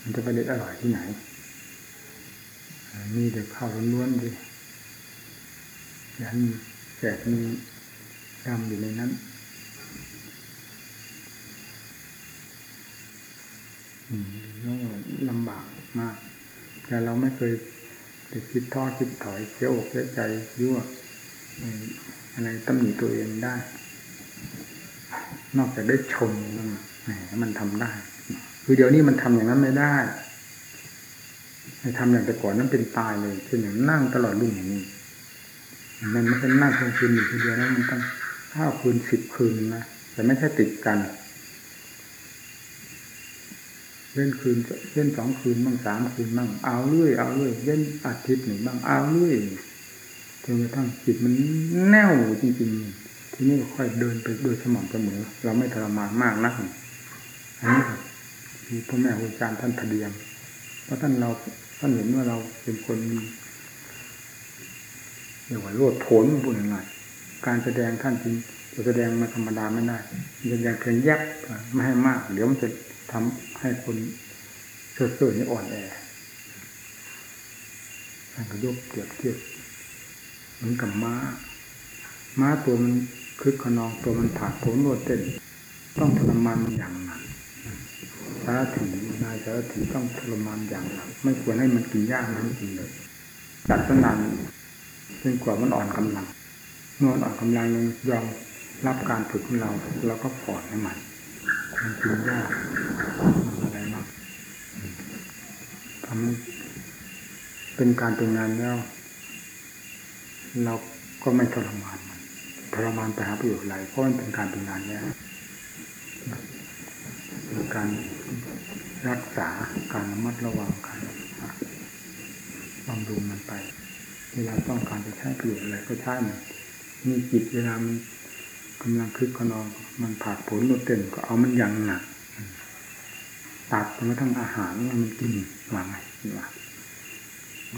มันจะไปเด็ดอร่อยที่ไหน มีแต่ข้าวล้วนๆดิยันแกบมีลำอยู่ในนั้นลำบากมาก แต่เราไม่เคยจะคิดท้อคิดถอยเสียอกเสียใจยั่วอะไรตำหนิตัวเองได้ นอกจากได้ชมแห มันทำได้ คือเดี๋ยวนี้มันทำอย่างนั้นไม่ได้ให้ทำอย่างแต่ก่อนนั้นเป็นตายเลยเช่นอย่างนั่งตลอดรุ่งอย่างนี้ มันไม่ใช่นั่งเพียงคืนอยู่ทีเดียวนะมันต้องห้าคืนสิบคืนนะแต่ไม่ใช่ติดกันเล่นคืนเล่นสองคืนบ้างสามคืนบ้างเอาเรื่อยเอาเรื่อยเล่นอาทิตย์หนึ่งบ้างเอาเรื่อยจนกระทั่งจิตมันแน่วจริงๆ ทีนี้ค่อยเดินไปโดยสม่ำเสมอเราไม่ทรมานมากนัก อันนี้คือพ่อแม่ครูอาจารย์ท่านทะเดียมเพราะท่านเราท่านเห็นว่าเราเป็นคนมีเรียกว่าโลดผนบุญหน่อยการแสดงท่านจริงจะแสดงมาธรรมดาไม่ได้แสดงเพียงแยกไม่ให้มาก เดี๋ยวมันจะทำให้คนเสื่อเสื่อนี่อ่อนแอท่านก็ยกเปรียบเทียบเหมือนกับม้า ม้าตัวมันคึกขนองตัวมันผ่าผลโลดเต้น ต้องทรมานมันอย่างารถีนายสารถีต้องทรมานอย่างหนักไม่ควรให้มันกินยากนั้นกินเลยจัดสนานจนกว่ามันอ่อนกำลังเมื่ออ่อนกำลังยอมรับการฝึกของเราเราก็ปล่อยให้มันมันกินยากอะไรมากทำเป็นการเป็นงานแล้วเราก็ไม่ทรมานมันทรมานไปหาประโยชน์อะไรเพราะมันเป็นการเป็นงานแล้วเป็นการ รักษาการระมัดระวังการบำรุงมันไป เวลาต้องการจะใช้ประโยชน์อะไรก็ใช้มันมีจิตเวลามันกำลังคึกขนองมันผาดผลโดดเต้นก็เอามันอย่างหนักตัดมาทั้งอาหารมันกินว่าไงว่า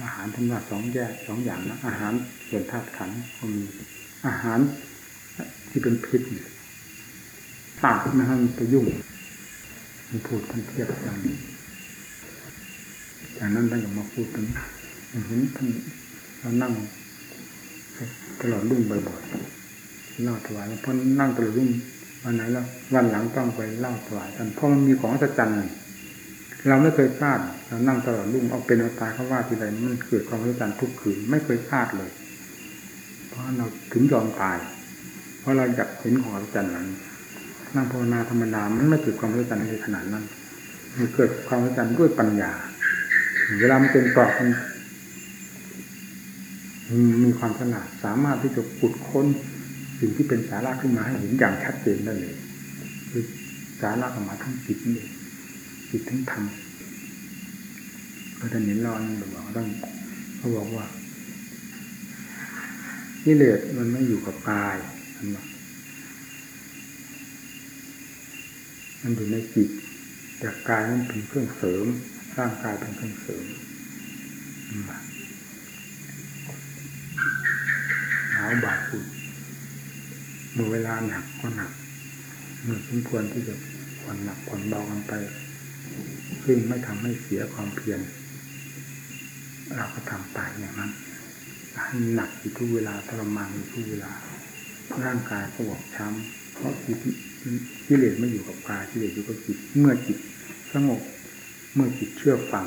อาหารทั้งว่าสองแยกสองอย่างนะอาหารส่วนธาตุขันก็มีอาหารที่เป็นพิษตัดไม่ให้มันไปยุ่ง มันพูดท่านเทียบอย่างนี้จากนั้นท่านก็มาพูดถึงเห็นท่านเรานั่งตลอดรุ่งบ่อยๆเล่าถวายเพราะนั่งตลอดรุ่งวันไหนแล้ววันหลังต้องไปเล่าถวายกันเพราะมันมีของสัจจันทร์เราไม่เคยพลาดเรานั่งตลอดรุ่งเอาเป็นเอาตายเขาว่าทีไรมันเกิดความสัจจันทร์ทุกคืนไม่เคยพลาดเลย เพราะเราถึงยอมตาย เพราะเราอยากเห็นของสัจจันทร์นั้น นั่งภาวนาธรรมดามันไม่เกิดความสัจจันทร์ในขนาดนั้นมันเกิดความสัจจันทร์ด้วยปัญญา เวลามันเป็นกรอบมันมีความฉลาดสามารถที่จะขุดค้นสิ่งที่เป็นสาระขึ้นมาให้เห็นอย่างชัดเจนได้เลยคือสาระออกมาทั้งจิตนี่จิตทั้งธรรมก็จะเห็นรอนบอกต้องเขาบอกว่ากิเลสมันไม่อยู่กับกายมัน มันอยู่ในจิตแต่กายมันเป็นเครื่องเสริม ร่างกายเป็นเครื่องเสริมหนาวบาดฝุ่นเมื่อเวลาหนักก็หนักเมื่อสมควรที่จะผ่อนหนักผ่อนเบากันไป ซึ่งไม่ทำให้เสียความเพียรเราก็ทำไปอย่างนั้นให้หนักอยู่ทุกเวลาทรมานอยู่ทุกเวลาร่างกายก็บอกช้ำเพราะจิต กิเลสไม่อยู่กับกายกิเลสอยู่กับจิต เมื่อจิตสงบเมื่อจิตเชื่อฟัง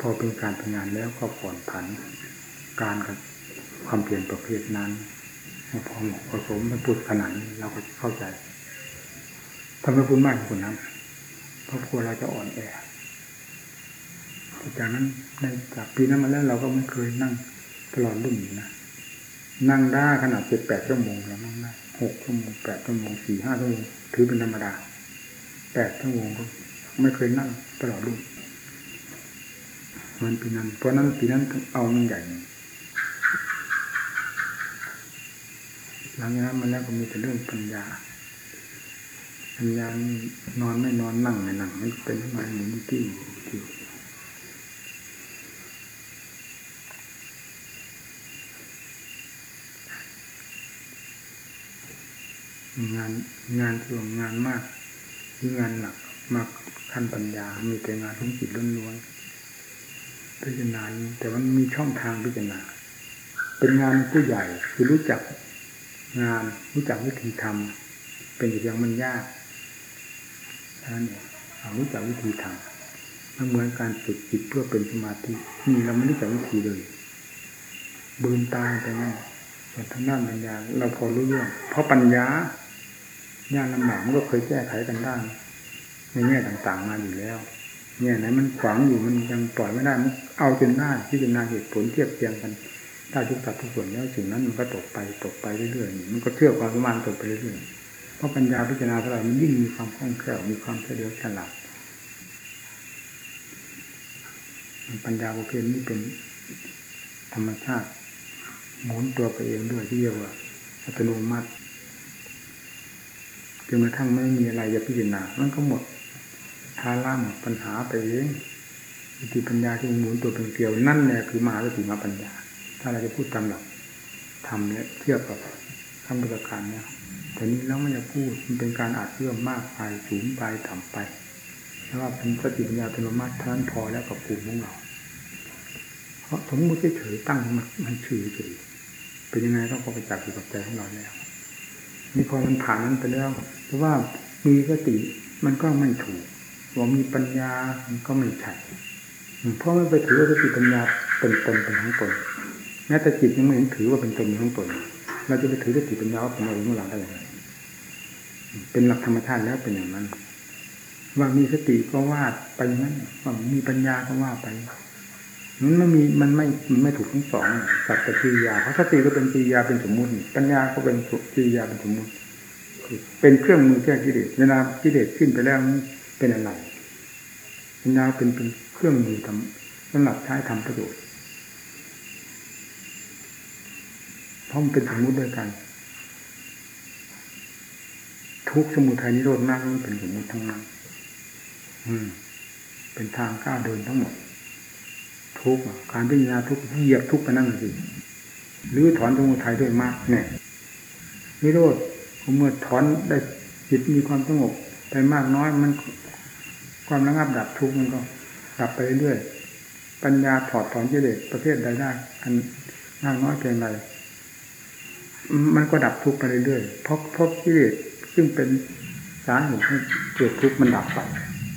พอเป็นการทำงานแล้วก็ผ่อนผัน การกับความเปลี่ยนประเภทนั้นพอเหมาะพอสมมันพูดขนาดนี้เราก็เข้าใจทำไมพูดมากกว่านั้นเพราะกลัวเราจะอ่อนแอจากนั้นในจากปีนั้นมาแล้วเราก็ไม่เคยนั่งตลอดรุ่นนะนั่งได้ขนาดเจ็ดแปดชั่วโมงแล้วนั่งได้ หกชั่วโมงแปดชั่วโมงสี่ห้าชั่วโมงถือเป็นธรรมดาแปดชั่วโมงก็ไม่เคยนั่งตลอดรุ่นมันปีนั้น เพราะนั้นปีนั้นเอามันใหญ่หลังจากนั้นมันแล้วก็มีแต่เรื่องปัญญาปัญญานอนไม่นอนนั่งไม่นั่งมันเป็นทำไมหมุนที่ที่ งานงานที่ว่างานมากที่งานหนักมากขั้นปัญญา มีแต่งานของจิตล้วนๆพิจารณาแต่มันมีช่องทางพิจารณา เป็นงานผู้ใหญ่คือรู้จักงานรู้จักวิธีทำเป็นอย่างมันยากท่านเนี่ยรู้จักวิธีทำมันเหมือนการฝึกจิตเพื่อเป็นสมาธินี่เราไม่รู้จักวิธีเลยบืนตาไปนั่นแต่ทางด้านปัญญา เราพอรู้เรื่อง เพราะปัญญา ยากลำบากมันก็เคยแก้ไขกันได้ในแง่ต่างๆมาอยู่แล้วเนี่ยไหนมันขวางอยู่มันยังปล่อยไม่ได้มันเอาจนได้ที่จะนาเหตุผลเทียบเทียงกันถ้าทุกสัดทุกส่วนแล้วสิ่งนั้นมันก็ตกไปตกไปเรื่อยๆมันก็เชื่อความประมาณตกไปเรื่อยๆเพราะปัญญาพิจารณาเท่าไหร่มันยิ่งมีความคล่องแคล่วมีความเฉลียวฉลาดปัญญาประเภทนี้เป็นธรรมชาติหมุนตัวไปเองด้วยที่เรียกว่าอัตโนมัติ นกระทั่งไม่มีอะไรจะพิจารณา มันก็หมดทาร่าหมดปัญหาไปเองวิธีปัญญาที่หมุนตัวเป็นเกลียวนั่นแหละคือมหาสติมาปัญญา ถ้าเราจะพูดตามหลักทำเนี่ยเทียบกับคำประการเนี่ยแต่นี้แล้วไม่จะพูดมันเป็นการอาจเชื่อมมากไปสูงไปต่ำไปแล้วว่าเป็นสติปัญญาเป็นธรรมะท่านพอแล้วกับกลุ่มของเรา เพราะสมมติเฉยตั้งมันมันชื่อเฉยเป็นยังไงต้องพอไปจับอยู่กับใจของเราแล้ว นี่พอมันผ่านนั้นไปแล้วเพราะว่ามีสติมันก็ไม่ถูกว่ามีปัญญามันก็ไม่ใช่เพราะมันไปถือว่าสติปัญญาเป็นตนเป็นของตนแม้แต่จิตยังไม่เห็นถือว่าเป็นตนของตนเราจะไปถือสติปัญญาว่าเป็นเราเมื่อหลังได้อย่างไรเป็นหลักธรรมชาติแล้วเป็นอย่างนั้น ว่ามีสติก็ว่าไปนั้นว่ามีปัญญาก็ว่าไป มันไม่มีมันไม่มันไม่ถูกทั้งสองสัตว์กับกิริยาเพราะสติก็เป็นกิริยาเป็นสมมุติ ปัญญาก็เป็นกิริยาเป็นสมมุติ เป็นเครื่องมือแก้กิเลสเวลากิเลสขึ้นไปแล้วเป็นอะไรปัญญาเป็นเป็นเครื่องมือทำสำหรับใช้ทำประโยชน์เพราะมันเป็นสมมุติด้วยกัน ทุกสมุทัยนิโรธมากมันเป็นสมมุติทั้งนั้นอืม เป็นทางก้าวเดินทั้งหมด ทุกการพิจารณาทุกเหยียบทุกไปนั่งสิหรือถอนสมุทัยด้วยมากเนี่ยนิโรธเมื่อถอนได้จิตมีความสงบไปมากน้อยมันความระงับดับทุกมันก็ดับไปเรื่อยปัญญาถอดถอนกิเลสประเภทใดได้ อันมากน้อยเพียงใดมันก็ดับทุกข์ไปเรื่อยเพราะเพราะกิเลสซึ่งเป็นสาเหตุให้เกิดทุกข์มันดับไป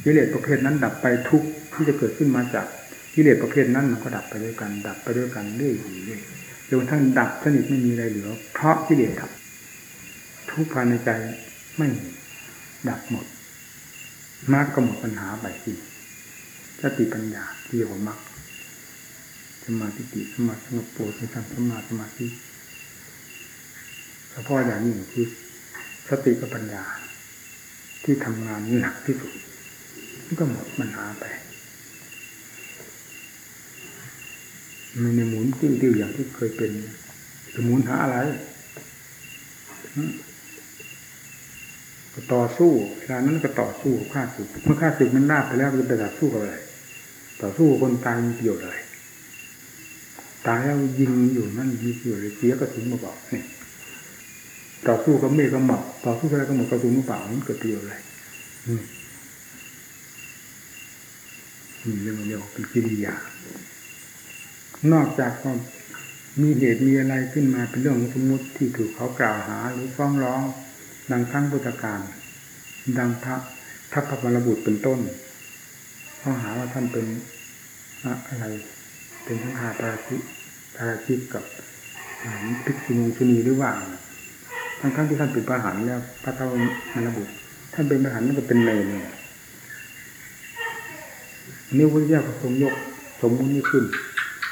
กิเลสประเภทนั้นดับไปทุกข์ที่จะเกิดขึ้นมาจาก กิเลสประเภทนั้นมันก็ดับไปด้วยกัน ดับไปด้วยกันเรื่อยๆจนทั้งดับสนิทไม่มีอะไรเหลือ เพราะกิเลสดับ ทุกภายในใจไม่ดับหมดมากก็หมดปัญหาไปสิสติปัญญาที่ผมมักสมาธิติสมาธิสงบโปรดในทางสมาสมาธิเฉพาะอย่างนี้คือสติกับปัญญา ที่ทำงานหนักที่สุดก็หมดปัญหาไป ไม่ในหมุนติ้วๆอย่างที่เคยเป็นจะหมุนหาอะไรก็ต่อสู้เวลานั้นก็ต่อสู้ฆ่าศึกเมื่อฆ่าศึกมันลาบไปแล้วจะไปต่อสู้กับอะไรต่อสู้คนตายมีประโยชน์อะไรตายแล้วยิงอยู่นั่นมีประโยชน์เลยเสียกระสุนมาบอกนี่ต่อสู้กับเมฆกับหมอกต่อสู้อะไรก็หมดกระสุนมาเปล่ามันเกิดประโยชน์อะไรนี่เรื่องเดียวเป็นกิริยา นอกจากความมีเหตุมีอะไรขึ้นมาเป็นเรื่องสมมติที่ถูกเขากล่าวหา หรือฟ้องร้องดังครั้งพุทธการ ดังพระทัพพระบุตรเป็นต้นเขาหาว่าท่านเป็นอะไร เป็นทั้งหาปาราชิปาราชิกกับพิกษุณีชุนีหรือว่าทั้งครั้งที่ท่านเป็นประหารแล้วพระเจ้ามรบุตรท่านเป็นประหารนั่นก็เป็นเนรเนี่ยนี่พระเจ้าทรงยกสมมุตินี้ขึ้น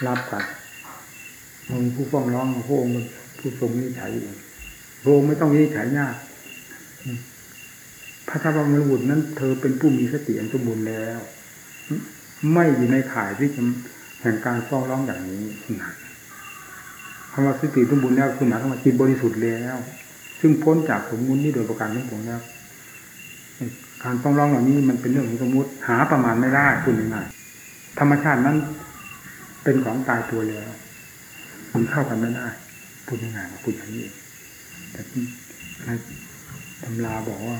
รับกันองผู้ฟ้องร้องพระองผู้ทรงนิสัยเองพรงค์ไม่ต้องนิสัยยากพระธรรมบุตรนั้น เธอเป็นผู้มีสติอันสมบูรณ์แล้ว ไม่อยู่ในข่ายที่จะแห่งการฟ้องร้องอย่างนี้นะคำว่าสติสมบูรณ์แล้วคือหมายถึงว่าจิตบริสุทธิ์แล้ว ซึ่งพ้นจากสมมุตินี้โดยประการทั้งปวงแล้วการฟ้องร้องเหล่านี้มันเป็นเรื่องของสมมติ หาประมาณไม่ได้คุณง่ายธรรมชาตินั้น เป็นของตายตัวแล้วมันเข้ากันไม่ได้พูดยังไงพูดอย่างนี้แต่ในตำราบอกว่า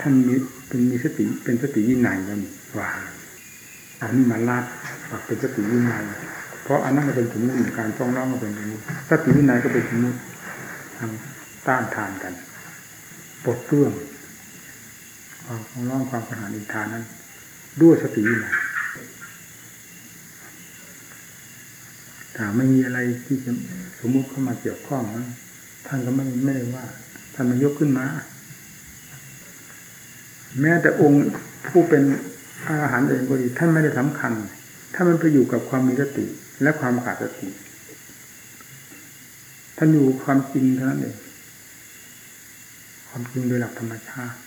ท่านมีเป็นมีสติเป็นสติวินัยแล้วว่าอันนี้มาลาดว่าเป็นสติวินัยเพราะอันนั้นมันเป็นสมมติการฟ้องร้องก็เป็นสมมติสติวินัยก็เป็นสมมติทางต้านทานกันปลดเรื่องความฟ้องร้องความปัญหาอินทานนั้น ด้วยสติวินัยถ้า ไม่มีอะไรที่จะสมมุติเข้ามาเกี่ยวข้องท่านก็ไม่ไม่ได้ว่า ท่านมายกขึ้นมา แม้แต่องค์ผู้เป็นอาหารเองก็ดีท่านไม่ได้สำคัญ ถ้ามันไปอยู่กับความมีสติและความขาดสติท่านอยู่ความจริงเท่านั้นเองความจริงโดยหลักธรรมชาติ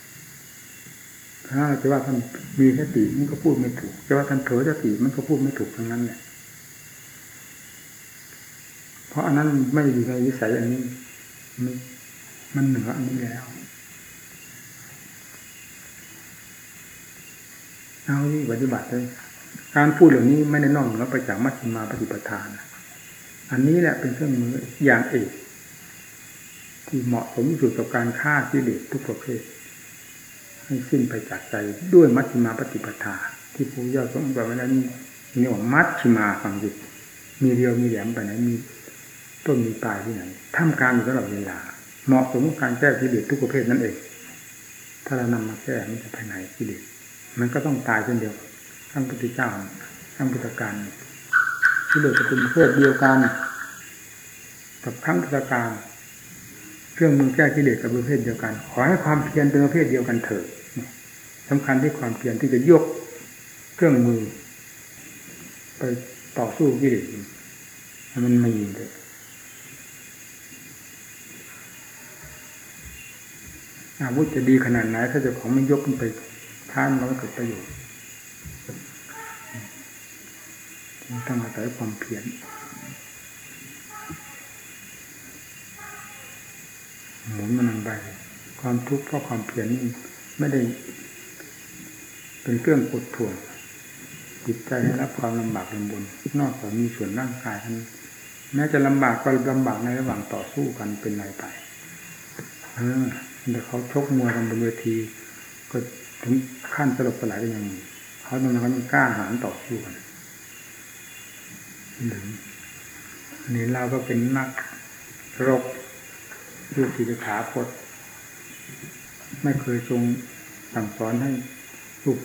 ถ้าจะว่าท่านมีสติมันก็พูดไม่ถูกจะว่าท่านเผลอสติมันก็พูดไม่ถูกทั้งนั้นแหละ เพราะอันนั้นไม่อยู่ในวิสัยอันนี้ มันเหนืออันนี้แล้วเอาที่ปฏิบัติเลยการพูดเหล่านี้ไม่ได้นอกเหนือไปจากมัชฌิมาปฏิปทาน อันนี้แหละเป็นเครื่องมืออย่างเอกที่เหมาะสมสุดกับการฆ่าที่เด็ดทุกประเภท ให้สิ้นไปจากใจด้วยมัชฌิมาปฏิปทา ที่ผู้ย่อสมบัติไว้แล้วนี่นี่ว่ามัชฌิมาฟังดิมีเรียวมีแหลมไปไหนมี ต้นมีปลายที่ไหนท่ามกลางอยู่ตลอดเวลาเหมาะสมกับการแก้กิเลสทุกประเภทนั่นเอง ถ้าเรานำมาแก้มันจะไปไหนกิเลสมันก็ต้องตายเช่นเดียวทั้งพุทธเจ้าทั้งพุทธการกิเลสจะเป็นประเภทเดียวกันกับทั้งพุทธการเครื่องมือแก้กิเลสกับประเภทเดียวกัน ขอให้ความเพียรเป็นประเภทเดียวกันเถิดสำคัญที่ความเพียรที่จะยกเครื่องมือ ไปต่อสู้กิเลสมันมีเลย อาวุธจะดีขนาดไหน ถ้าเจ้าของไม่ยกขึ้นไปท่านเราไม่เกิดประโยชน์ต้องอาศัยความเพียรหมุนมันไปความทุกข์เพราะความเพียรนี่ไม่ได้ เป็นเครื่องกดถ่วงจิตใจให้รับความลำบากลำบน นอกจากมีส่วนร่างกายท่านแม้จะลำบากก็ลำบากในระหว่างต่อสู้กันเป็นไรไป เออ แต่เขาชกมวยกันบนเวที ก็ถึงขั้นสลบสลายกันยังเขาตรงนั้นเขากล้าหาญต่อสู้กันหรือนี่เราก็เป็นนักรบรูปที่จะขาพดไม่เคยทรงสั่งสอนให้ลูก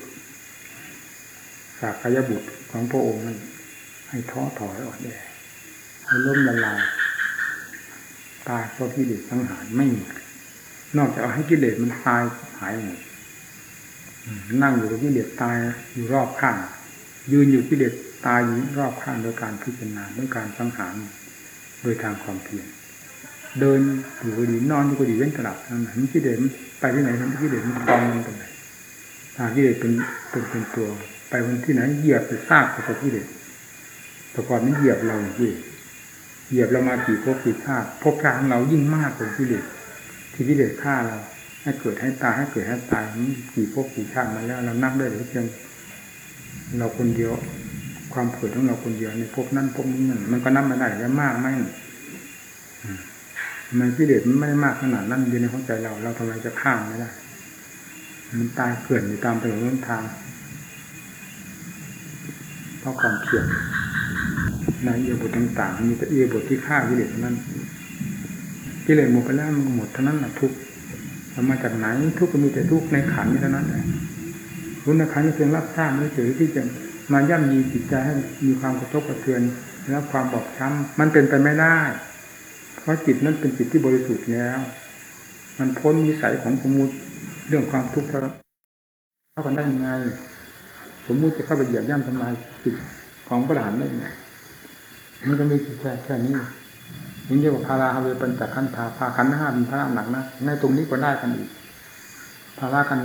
สากยบุตรของพระองค์นั้นให้ท้อถอยอ่อนแอให้ล้มละลายตายเพราะกิเลสสังหารไม่มี นอกจากเอาให้กิเลสมันตายหายหมดนั่งอยู่กับกิเลสตายอยู่รอบข้าง ยืนอยู่กิเลสตายอยู่รอบข้างโดยการพิจารณาด้วยการสังหารโดยทางความเพียรเดินอยู่ก็ดีนอนอยู่ก็ดีเว้นตลับนั่นมันกิเลสมันไปที่ไหนมันกิเลสมันกองลงตรงไหนหากิเลสเป็นเป็นเป็นตัว ไปวันที่ไหนเหยียบไปซากกับกิเลสแต่ก่อนมันเหยียบเราที่เหยียบเรามากี่ภพกี่ชาติภพชาติของเรายิ่งมากกว่ากิเลส ที่กิเลสฆ่าเราให้เกิดให้ตายให้เกิดให้ตายกี่ภพกี่ชาติมาแล้ว เรานับได้หรือเพียงเราคนเดียว ความเกิดของเราคนเดียวในภพนั้นภพนี้นั่นมันก็นับไม่ได้แล้วมากไหมมันกิเลสมันไม่ได้มากขนาดนั้นอยู่ในหัวใจเรา เราทำไมจะข้ามไม่ได้มันตายเกลื่อยู่ตามถนนทางเพราะความเพียรในเอียบทต่างๆมีแต่เอียบทที่ฆ่ากิเลสนั้น กิเลสหมดไปแล้วมันหมดเท่านั้นแหละทุกมาจากไหนทุกก็มีแต่ทุกในขันนี้เท่านั้นแหละรู้ในขันนี้เพียงรับทราบไม่เฉยที่จะมาย่ำยีจิตใจให้มีความกระทบกระเทือนแล้วความบอบช้ำมันเป็นไปไม่ได้ เพราะจิตนั้นเป็นจิตที่บริสุทธิ์แล้ว มันพ้นวิสัยของสมมติเรื่องความทุกข์เท่าเข้ากันได้ยังไงสมมติจะเข้าไปเหยียบย่ำทำลายจิตของพระหลานได้ยังไงมันก็มีแค่แค่นี้ นี่เรียกว่าพาราฮาเวปัญจขันธาพาขันห้าเป็นพระหนักนะในตรงนี้ก็ได้กันอีกภาระกัน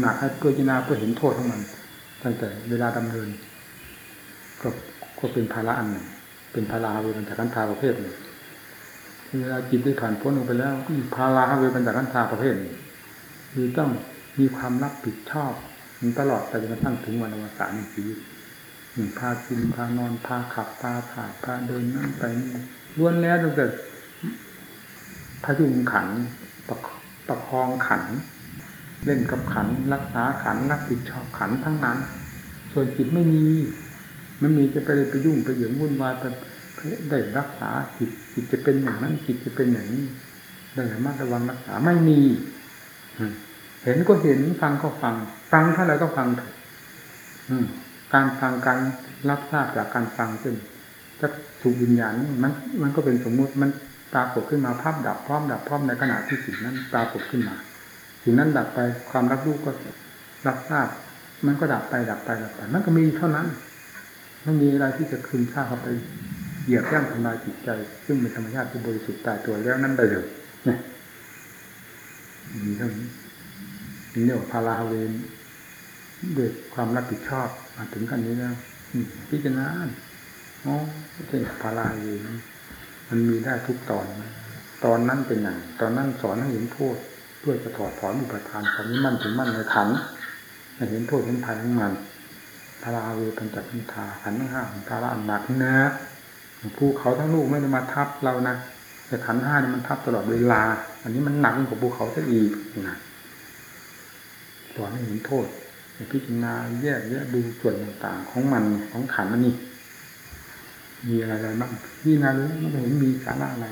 หนักให้เพื่อจินาเพื่อเห็นโทษของมัน ตั้งแต่เวลาดำเนินก็ก็เป็นภาระอันหนึ่งเป็นภาราฮาเวปัญจขันธาประเภทหนึ่งเวลาจิตได้ผ่านพ้นลงไปแล้วภาราฮาเวปัญจขันธาประเภทนี้คือต้องมีความรับผิดชอบมันตลอดไปจนกระทั่งถึงวันอวสานในชีวิตหนึ่งพากินพานอนพาขับพาถ่ายพาเดินนั่งไปนี่ ล้วนแล้วตั้งแต่พยุงขันประประคองขัน เล่นกับขัน รักษาขันรับผิดชอบขันทั้งนั้น ส่วนจิตไม่มีมันมีจะไปไปยุ่งไปเหยิงวุ่นวายไปได้รักษาจิตจิตจะเป็นอย่างนั้นจิตจะเป็นอย่างนี้ได้ระมัดระวังรักษาไม่มีเห็นก็เห็นฟังก็ฟัง ฟังเท่าไรก็ฟังเถอะการฟังการรับทราบจากการฟังซึ่ง จะถูกวิญญาณมันมันก็เป็นสมมุติมันปรากฏขึ้นมาภาพดับพร้อมดับพร้อมในขณะที่สิ่งนั้นปรากฏขึ้นมาสิ่งนั้นดับไปความรับรู้ก็รับทราบ มันก็ดับไปดับไปดับไป มันก็มีเท่านั้นไม่มีอะไรที่จะคืนค่าเข้าไปเหยียบย่ำทำลายจิตใจ ซึ่งเป็นธรรมชาติที่บริสุทธิ์ตายตัวแล้วนั่นได้เลยเนี่ยมีเท่านี้เรียกว่าพาราเวนด้วยความรับผิดชอบมาถึงขั้นนี้แล้วพิจารณา อ๋อเช่นพาราเวนมันมีได้ทุกตอนตอนนั้นเป็นอย่างตอนนั้นสอนให้เห็นโทษด้วยจะถอดถอนอุปทานความนี้มั่นถึงมั่นในขันให้เห็นโทษเห็นภัยของมันพาราเวปัญจพันธาขันทั้งห้าของพาราอันหนักนะภูเขาทั้งลูกไม่ได้มาทับเรานะแต่ขันห้านี่มันทับตลอดเวลา อันนี้มันหนักกว่าภูเขาซะอีกนะสอนให้เห็นโทษพิจารณาแยกแยะดูส่วนต่างๆ ของมันของขันมันนี่ มีอะไรอะไรบ้างนี่นารู้ไม่เห็นมีสาระอะไร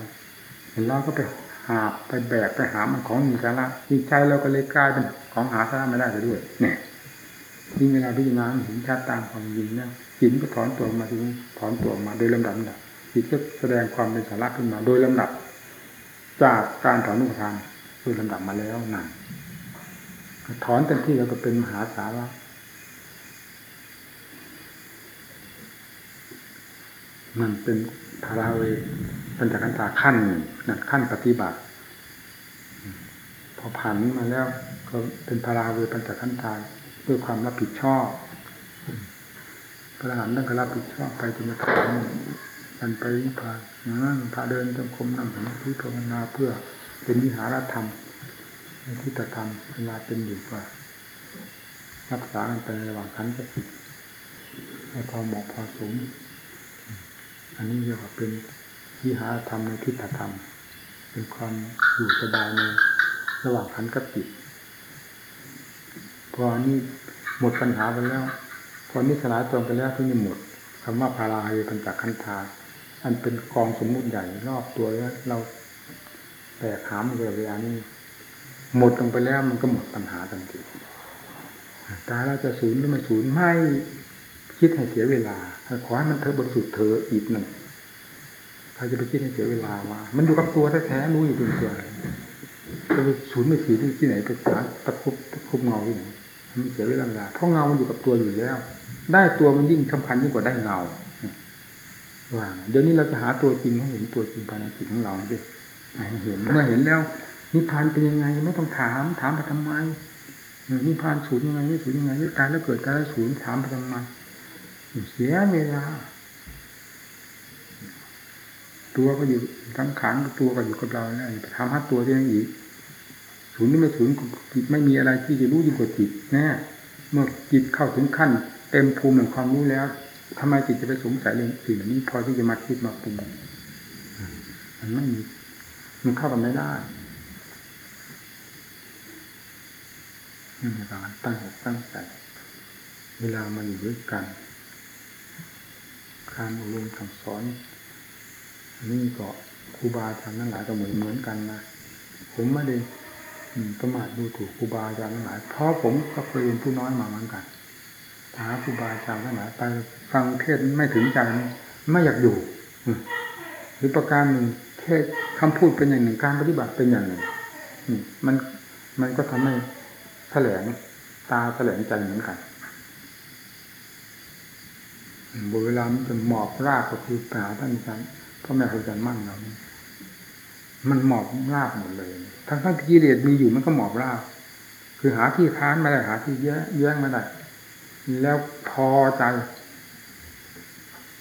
เห็นเราก็ไปหาไปแบกไปหามันของมีสาระจิตใจเราก็เลยกลายเป็นของหาสาระไม่ได้ไปด้วย เนี่ยนี่เวลาพิจารณาเห็นชัดตามความจริงเนี่ยจิตก็ถอนตัวมาถึงถอนตัวมาโดยลำดับดับจิตก็แสดงความเป็นสาระขึ้นมา โดยลำดับ จากการถอนอุปทานโดยลำดับมาแล้วนั่นถอนเต็มที่แล้วก็เป็นมหาสาระ มันเป็นพาราเวปัญจขันธาขั้นนั่นขั้นปฏิบัติ พอผันมาแล้ว ก็เป็นพาราเวปัญจขันธาด้วยความรับผิดชอบพระอรหันต์ต้องรับผิดชอบไปจนถึงมันไปนิพพานนะพระเดินจงกรมนั่งสมาธิภาวนาเพื่อเป็นวิหารธรรมในที่ตธรรมเวลาเป็นอยู่ว่ารักษากันไประหว่างขันกับให้พอเหมาะพอสม อันนี้เรียกว่าเป็นวิหารธรรมในทิฏฐธรรม เป็นความอยู่สบายในระหว่างขันกับจิตพอนี่หมดปัญหาไปแล้ว พอนี่สลายตัวไปแล้วที่นี่หมดคำว่าพาราเฮปัญจขันธาอันเป็นกองสมมุติใหญ่รอบตัวแล้วเราแตกหามเวลานี้หมดลงไปแล้วมันก็หมดปัญหาทันทีตายเราจะศูนย์หรือไม่ศูนย์ไม่ คิดให้เสียเวลาขอให้มันเธอบริสุทธิ์เธออีกหนึ่งใครจะไปคิดให้เสียเวลาว่ามันอยู่กับตัวแท้ๆรู้อยู่เป็นตัวจะไปศูนย์ไม่สีที่ไหนไปสาตะคุบตะคุบเงาที่ไหนมันเสียเวลาเพราะเงามันอยู่กับตัวอยู่แล้ว ได้ตัวมันยิ่งสำคัญยิ่งกว่าได้เงาว่าเดี๋ยวนี้เราจะหาตัวจริงให้เห็นตัวจริงภายในจิตของเราดิให้เห็นเมื่อเห็นแล้วนิพพานเป็นยังไงไม่ต้องถาม ถามไปทำไมนิพพานศูนย์ยังไงนี่ศูนย์ยังไงนี่ตายแล้วเกิดตายแล้วศูนย์ถามไปทำไม เสียเวลา ตัวก็อยู่ทั้งขังตัวก็อยู่กับเราแล้วทำให้ตัวที่นั่นอีกศูนย์นี่ไม่ศูนย์จิตไม่มีอะไรที่จะรู้ยิ่งกว่าจิตแน่เมื่อจิตเข้าถึงขั้น เต็มภูมิแห่งความรู้แล้วทำไมจิตจะไปสงสัยเรื่องสิ่งนี้ พอที่จะมาคิดมาปรุงมันไม่มีมันเข้ากันไม่ได้นี่ในการตั้งอกตั้งใจเวลามาอยู่ด้วยกัน การอบรมสั่งสอนนี่ก็ครูบาอาจารย์ทั้งหลายก็เหมือนเหมือนกันนะผมไม่ได้ประมาทดูถูกครูบาอาจารย์ทั้งหลาย เพราะผมก็เคยเป็นผู้น้อยมาเหมือนกันหาครูบาอาจารย์ทั้งหลายไปฟังเทศไม่ถึงใจไม่อยากอยู่หรือประการหนึ่งเทศคำพูดเป็นอย่างหนึ่งการปฏิบัติเป็นอย่างหนึ่งมันมันก็ทำให้แถลงตาแถลงใจเหมือนกัน เวลามันเป็นหมอบรากก็คือป่าท่านอาจารย์พ่อแม่ครูอาจารย์มั่นเรามันหมอบราบหมดเลย ทั้งทั้งกิเลสมีอยู่มันก็หมอบราบคือหาที่ค้านไม่ได้หาที่แย้แย้งไม่ได้แล้วพอใจ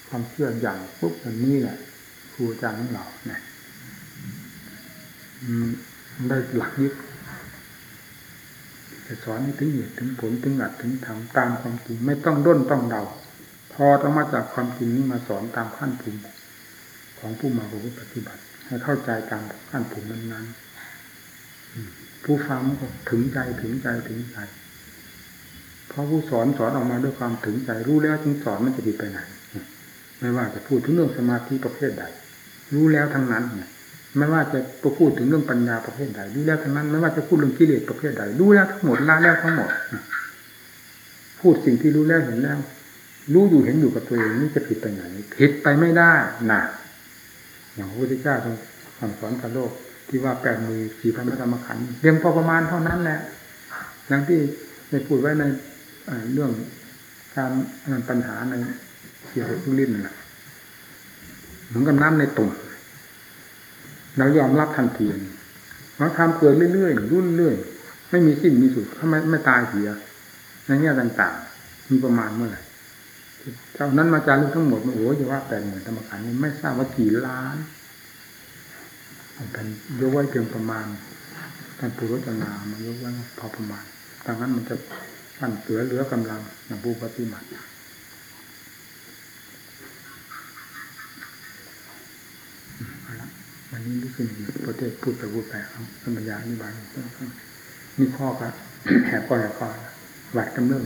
ความเชื่ออย่างปุ๊บอันนี้แหละครูอาจารย์ของเราเนี่ยได้หลักยึดจะสอนให้ถึงเหตุถึงผลถึงหลักถึงธรรมตามความจริงไม่ต้องด้นต้องเดา พอต้องมาจากความจริงนี้มาสอนตามขั้นภูมิของผู้มาปฏิบัติ ให้เข้าใจตามขั้นภูมินั้นๆผู้ฟังก็ถึงใจถึงใจถึงใจเพราะผู้สอนสอนออกมาด้วยความถึงใจรู้แล้วจึงสอนมันจะดีไปไหนไม่ว่าจะพูดถึงเรื่องสมาธิประเภทใด รู้แล้วทั้งนั้นเนี่ยไม่ว่าจะพูดถึงเรื่องปัญญาประเภทใดรู้แล้วทั้งนั้น ไม่ว่าจะพูดเรื่องกิเลสประเภทใดรู้แล้วทั้งหมดละแล้วทั้งหมด พูดสิ่งที่รู้แล้วเห็นแล้ว รู้อยู่เห็นอยู่กับตัวเองนี่จะผิดไปไหนผิดไปไม่ได้นะอย่างพระพุทธเจ้าทรงสั่งสอนกับโลก ที่ว่าแปดมือสี่พันพระธรรมขันธ์เพียงพอประมาณเท่านั้นแหละอย่างที่ได้พูดไว้ในเรื่องการปัญหาในเกี่ยวกับลิ้นนะเหมือนกับน้ำในตุ่มเรายอมรับทันทีเราทำเกิดเรื่อยๆรุ่นเรื่อยไม่มีสิ้นมีสุดถ้าไม่ไม่ตายเสียในแง่ต่าง ๆ มีประมาณเมื่อไหร่ เจ้านั้นมาจารึกทั้งหมดโอ้ยจะว่าแปดหมื่นธรรมขันธ์ไม่ทราบว่ากี่ล้านเป็นยกไว้เพียงประมาณการปุรุษนามันยกไว้พอประมาณดังนั้นมันจะตั้งเสือเหลือกำลังอย่างผู้ปฏิบัติวันนี้รู้สึกประเทศพูดไปพูดไปครับธรรมยาอธิบายมีข้อก็แหกข้อแหกข้อหวัดกำเริบ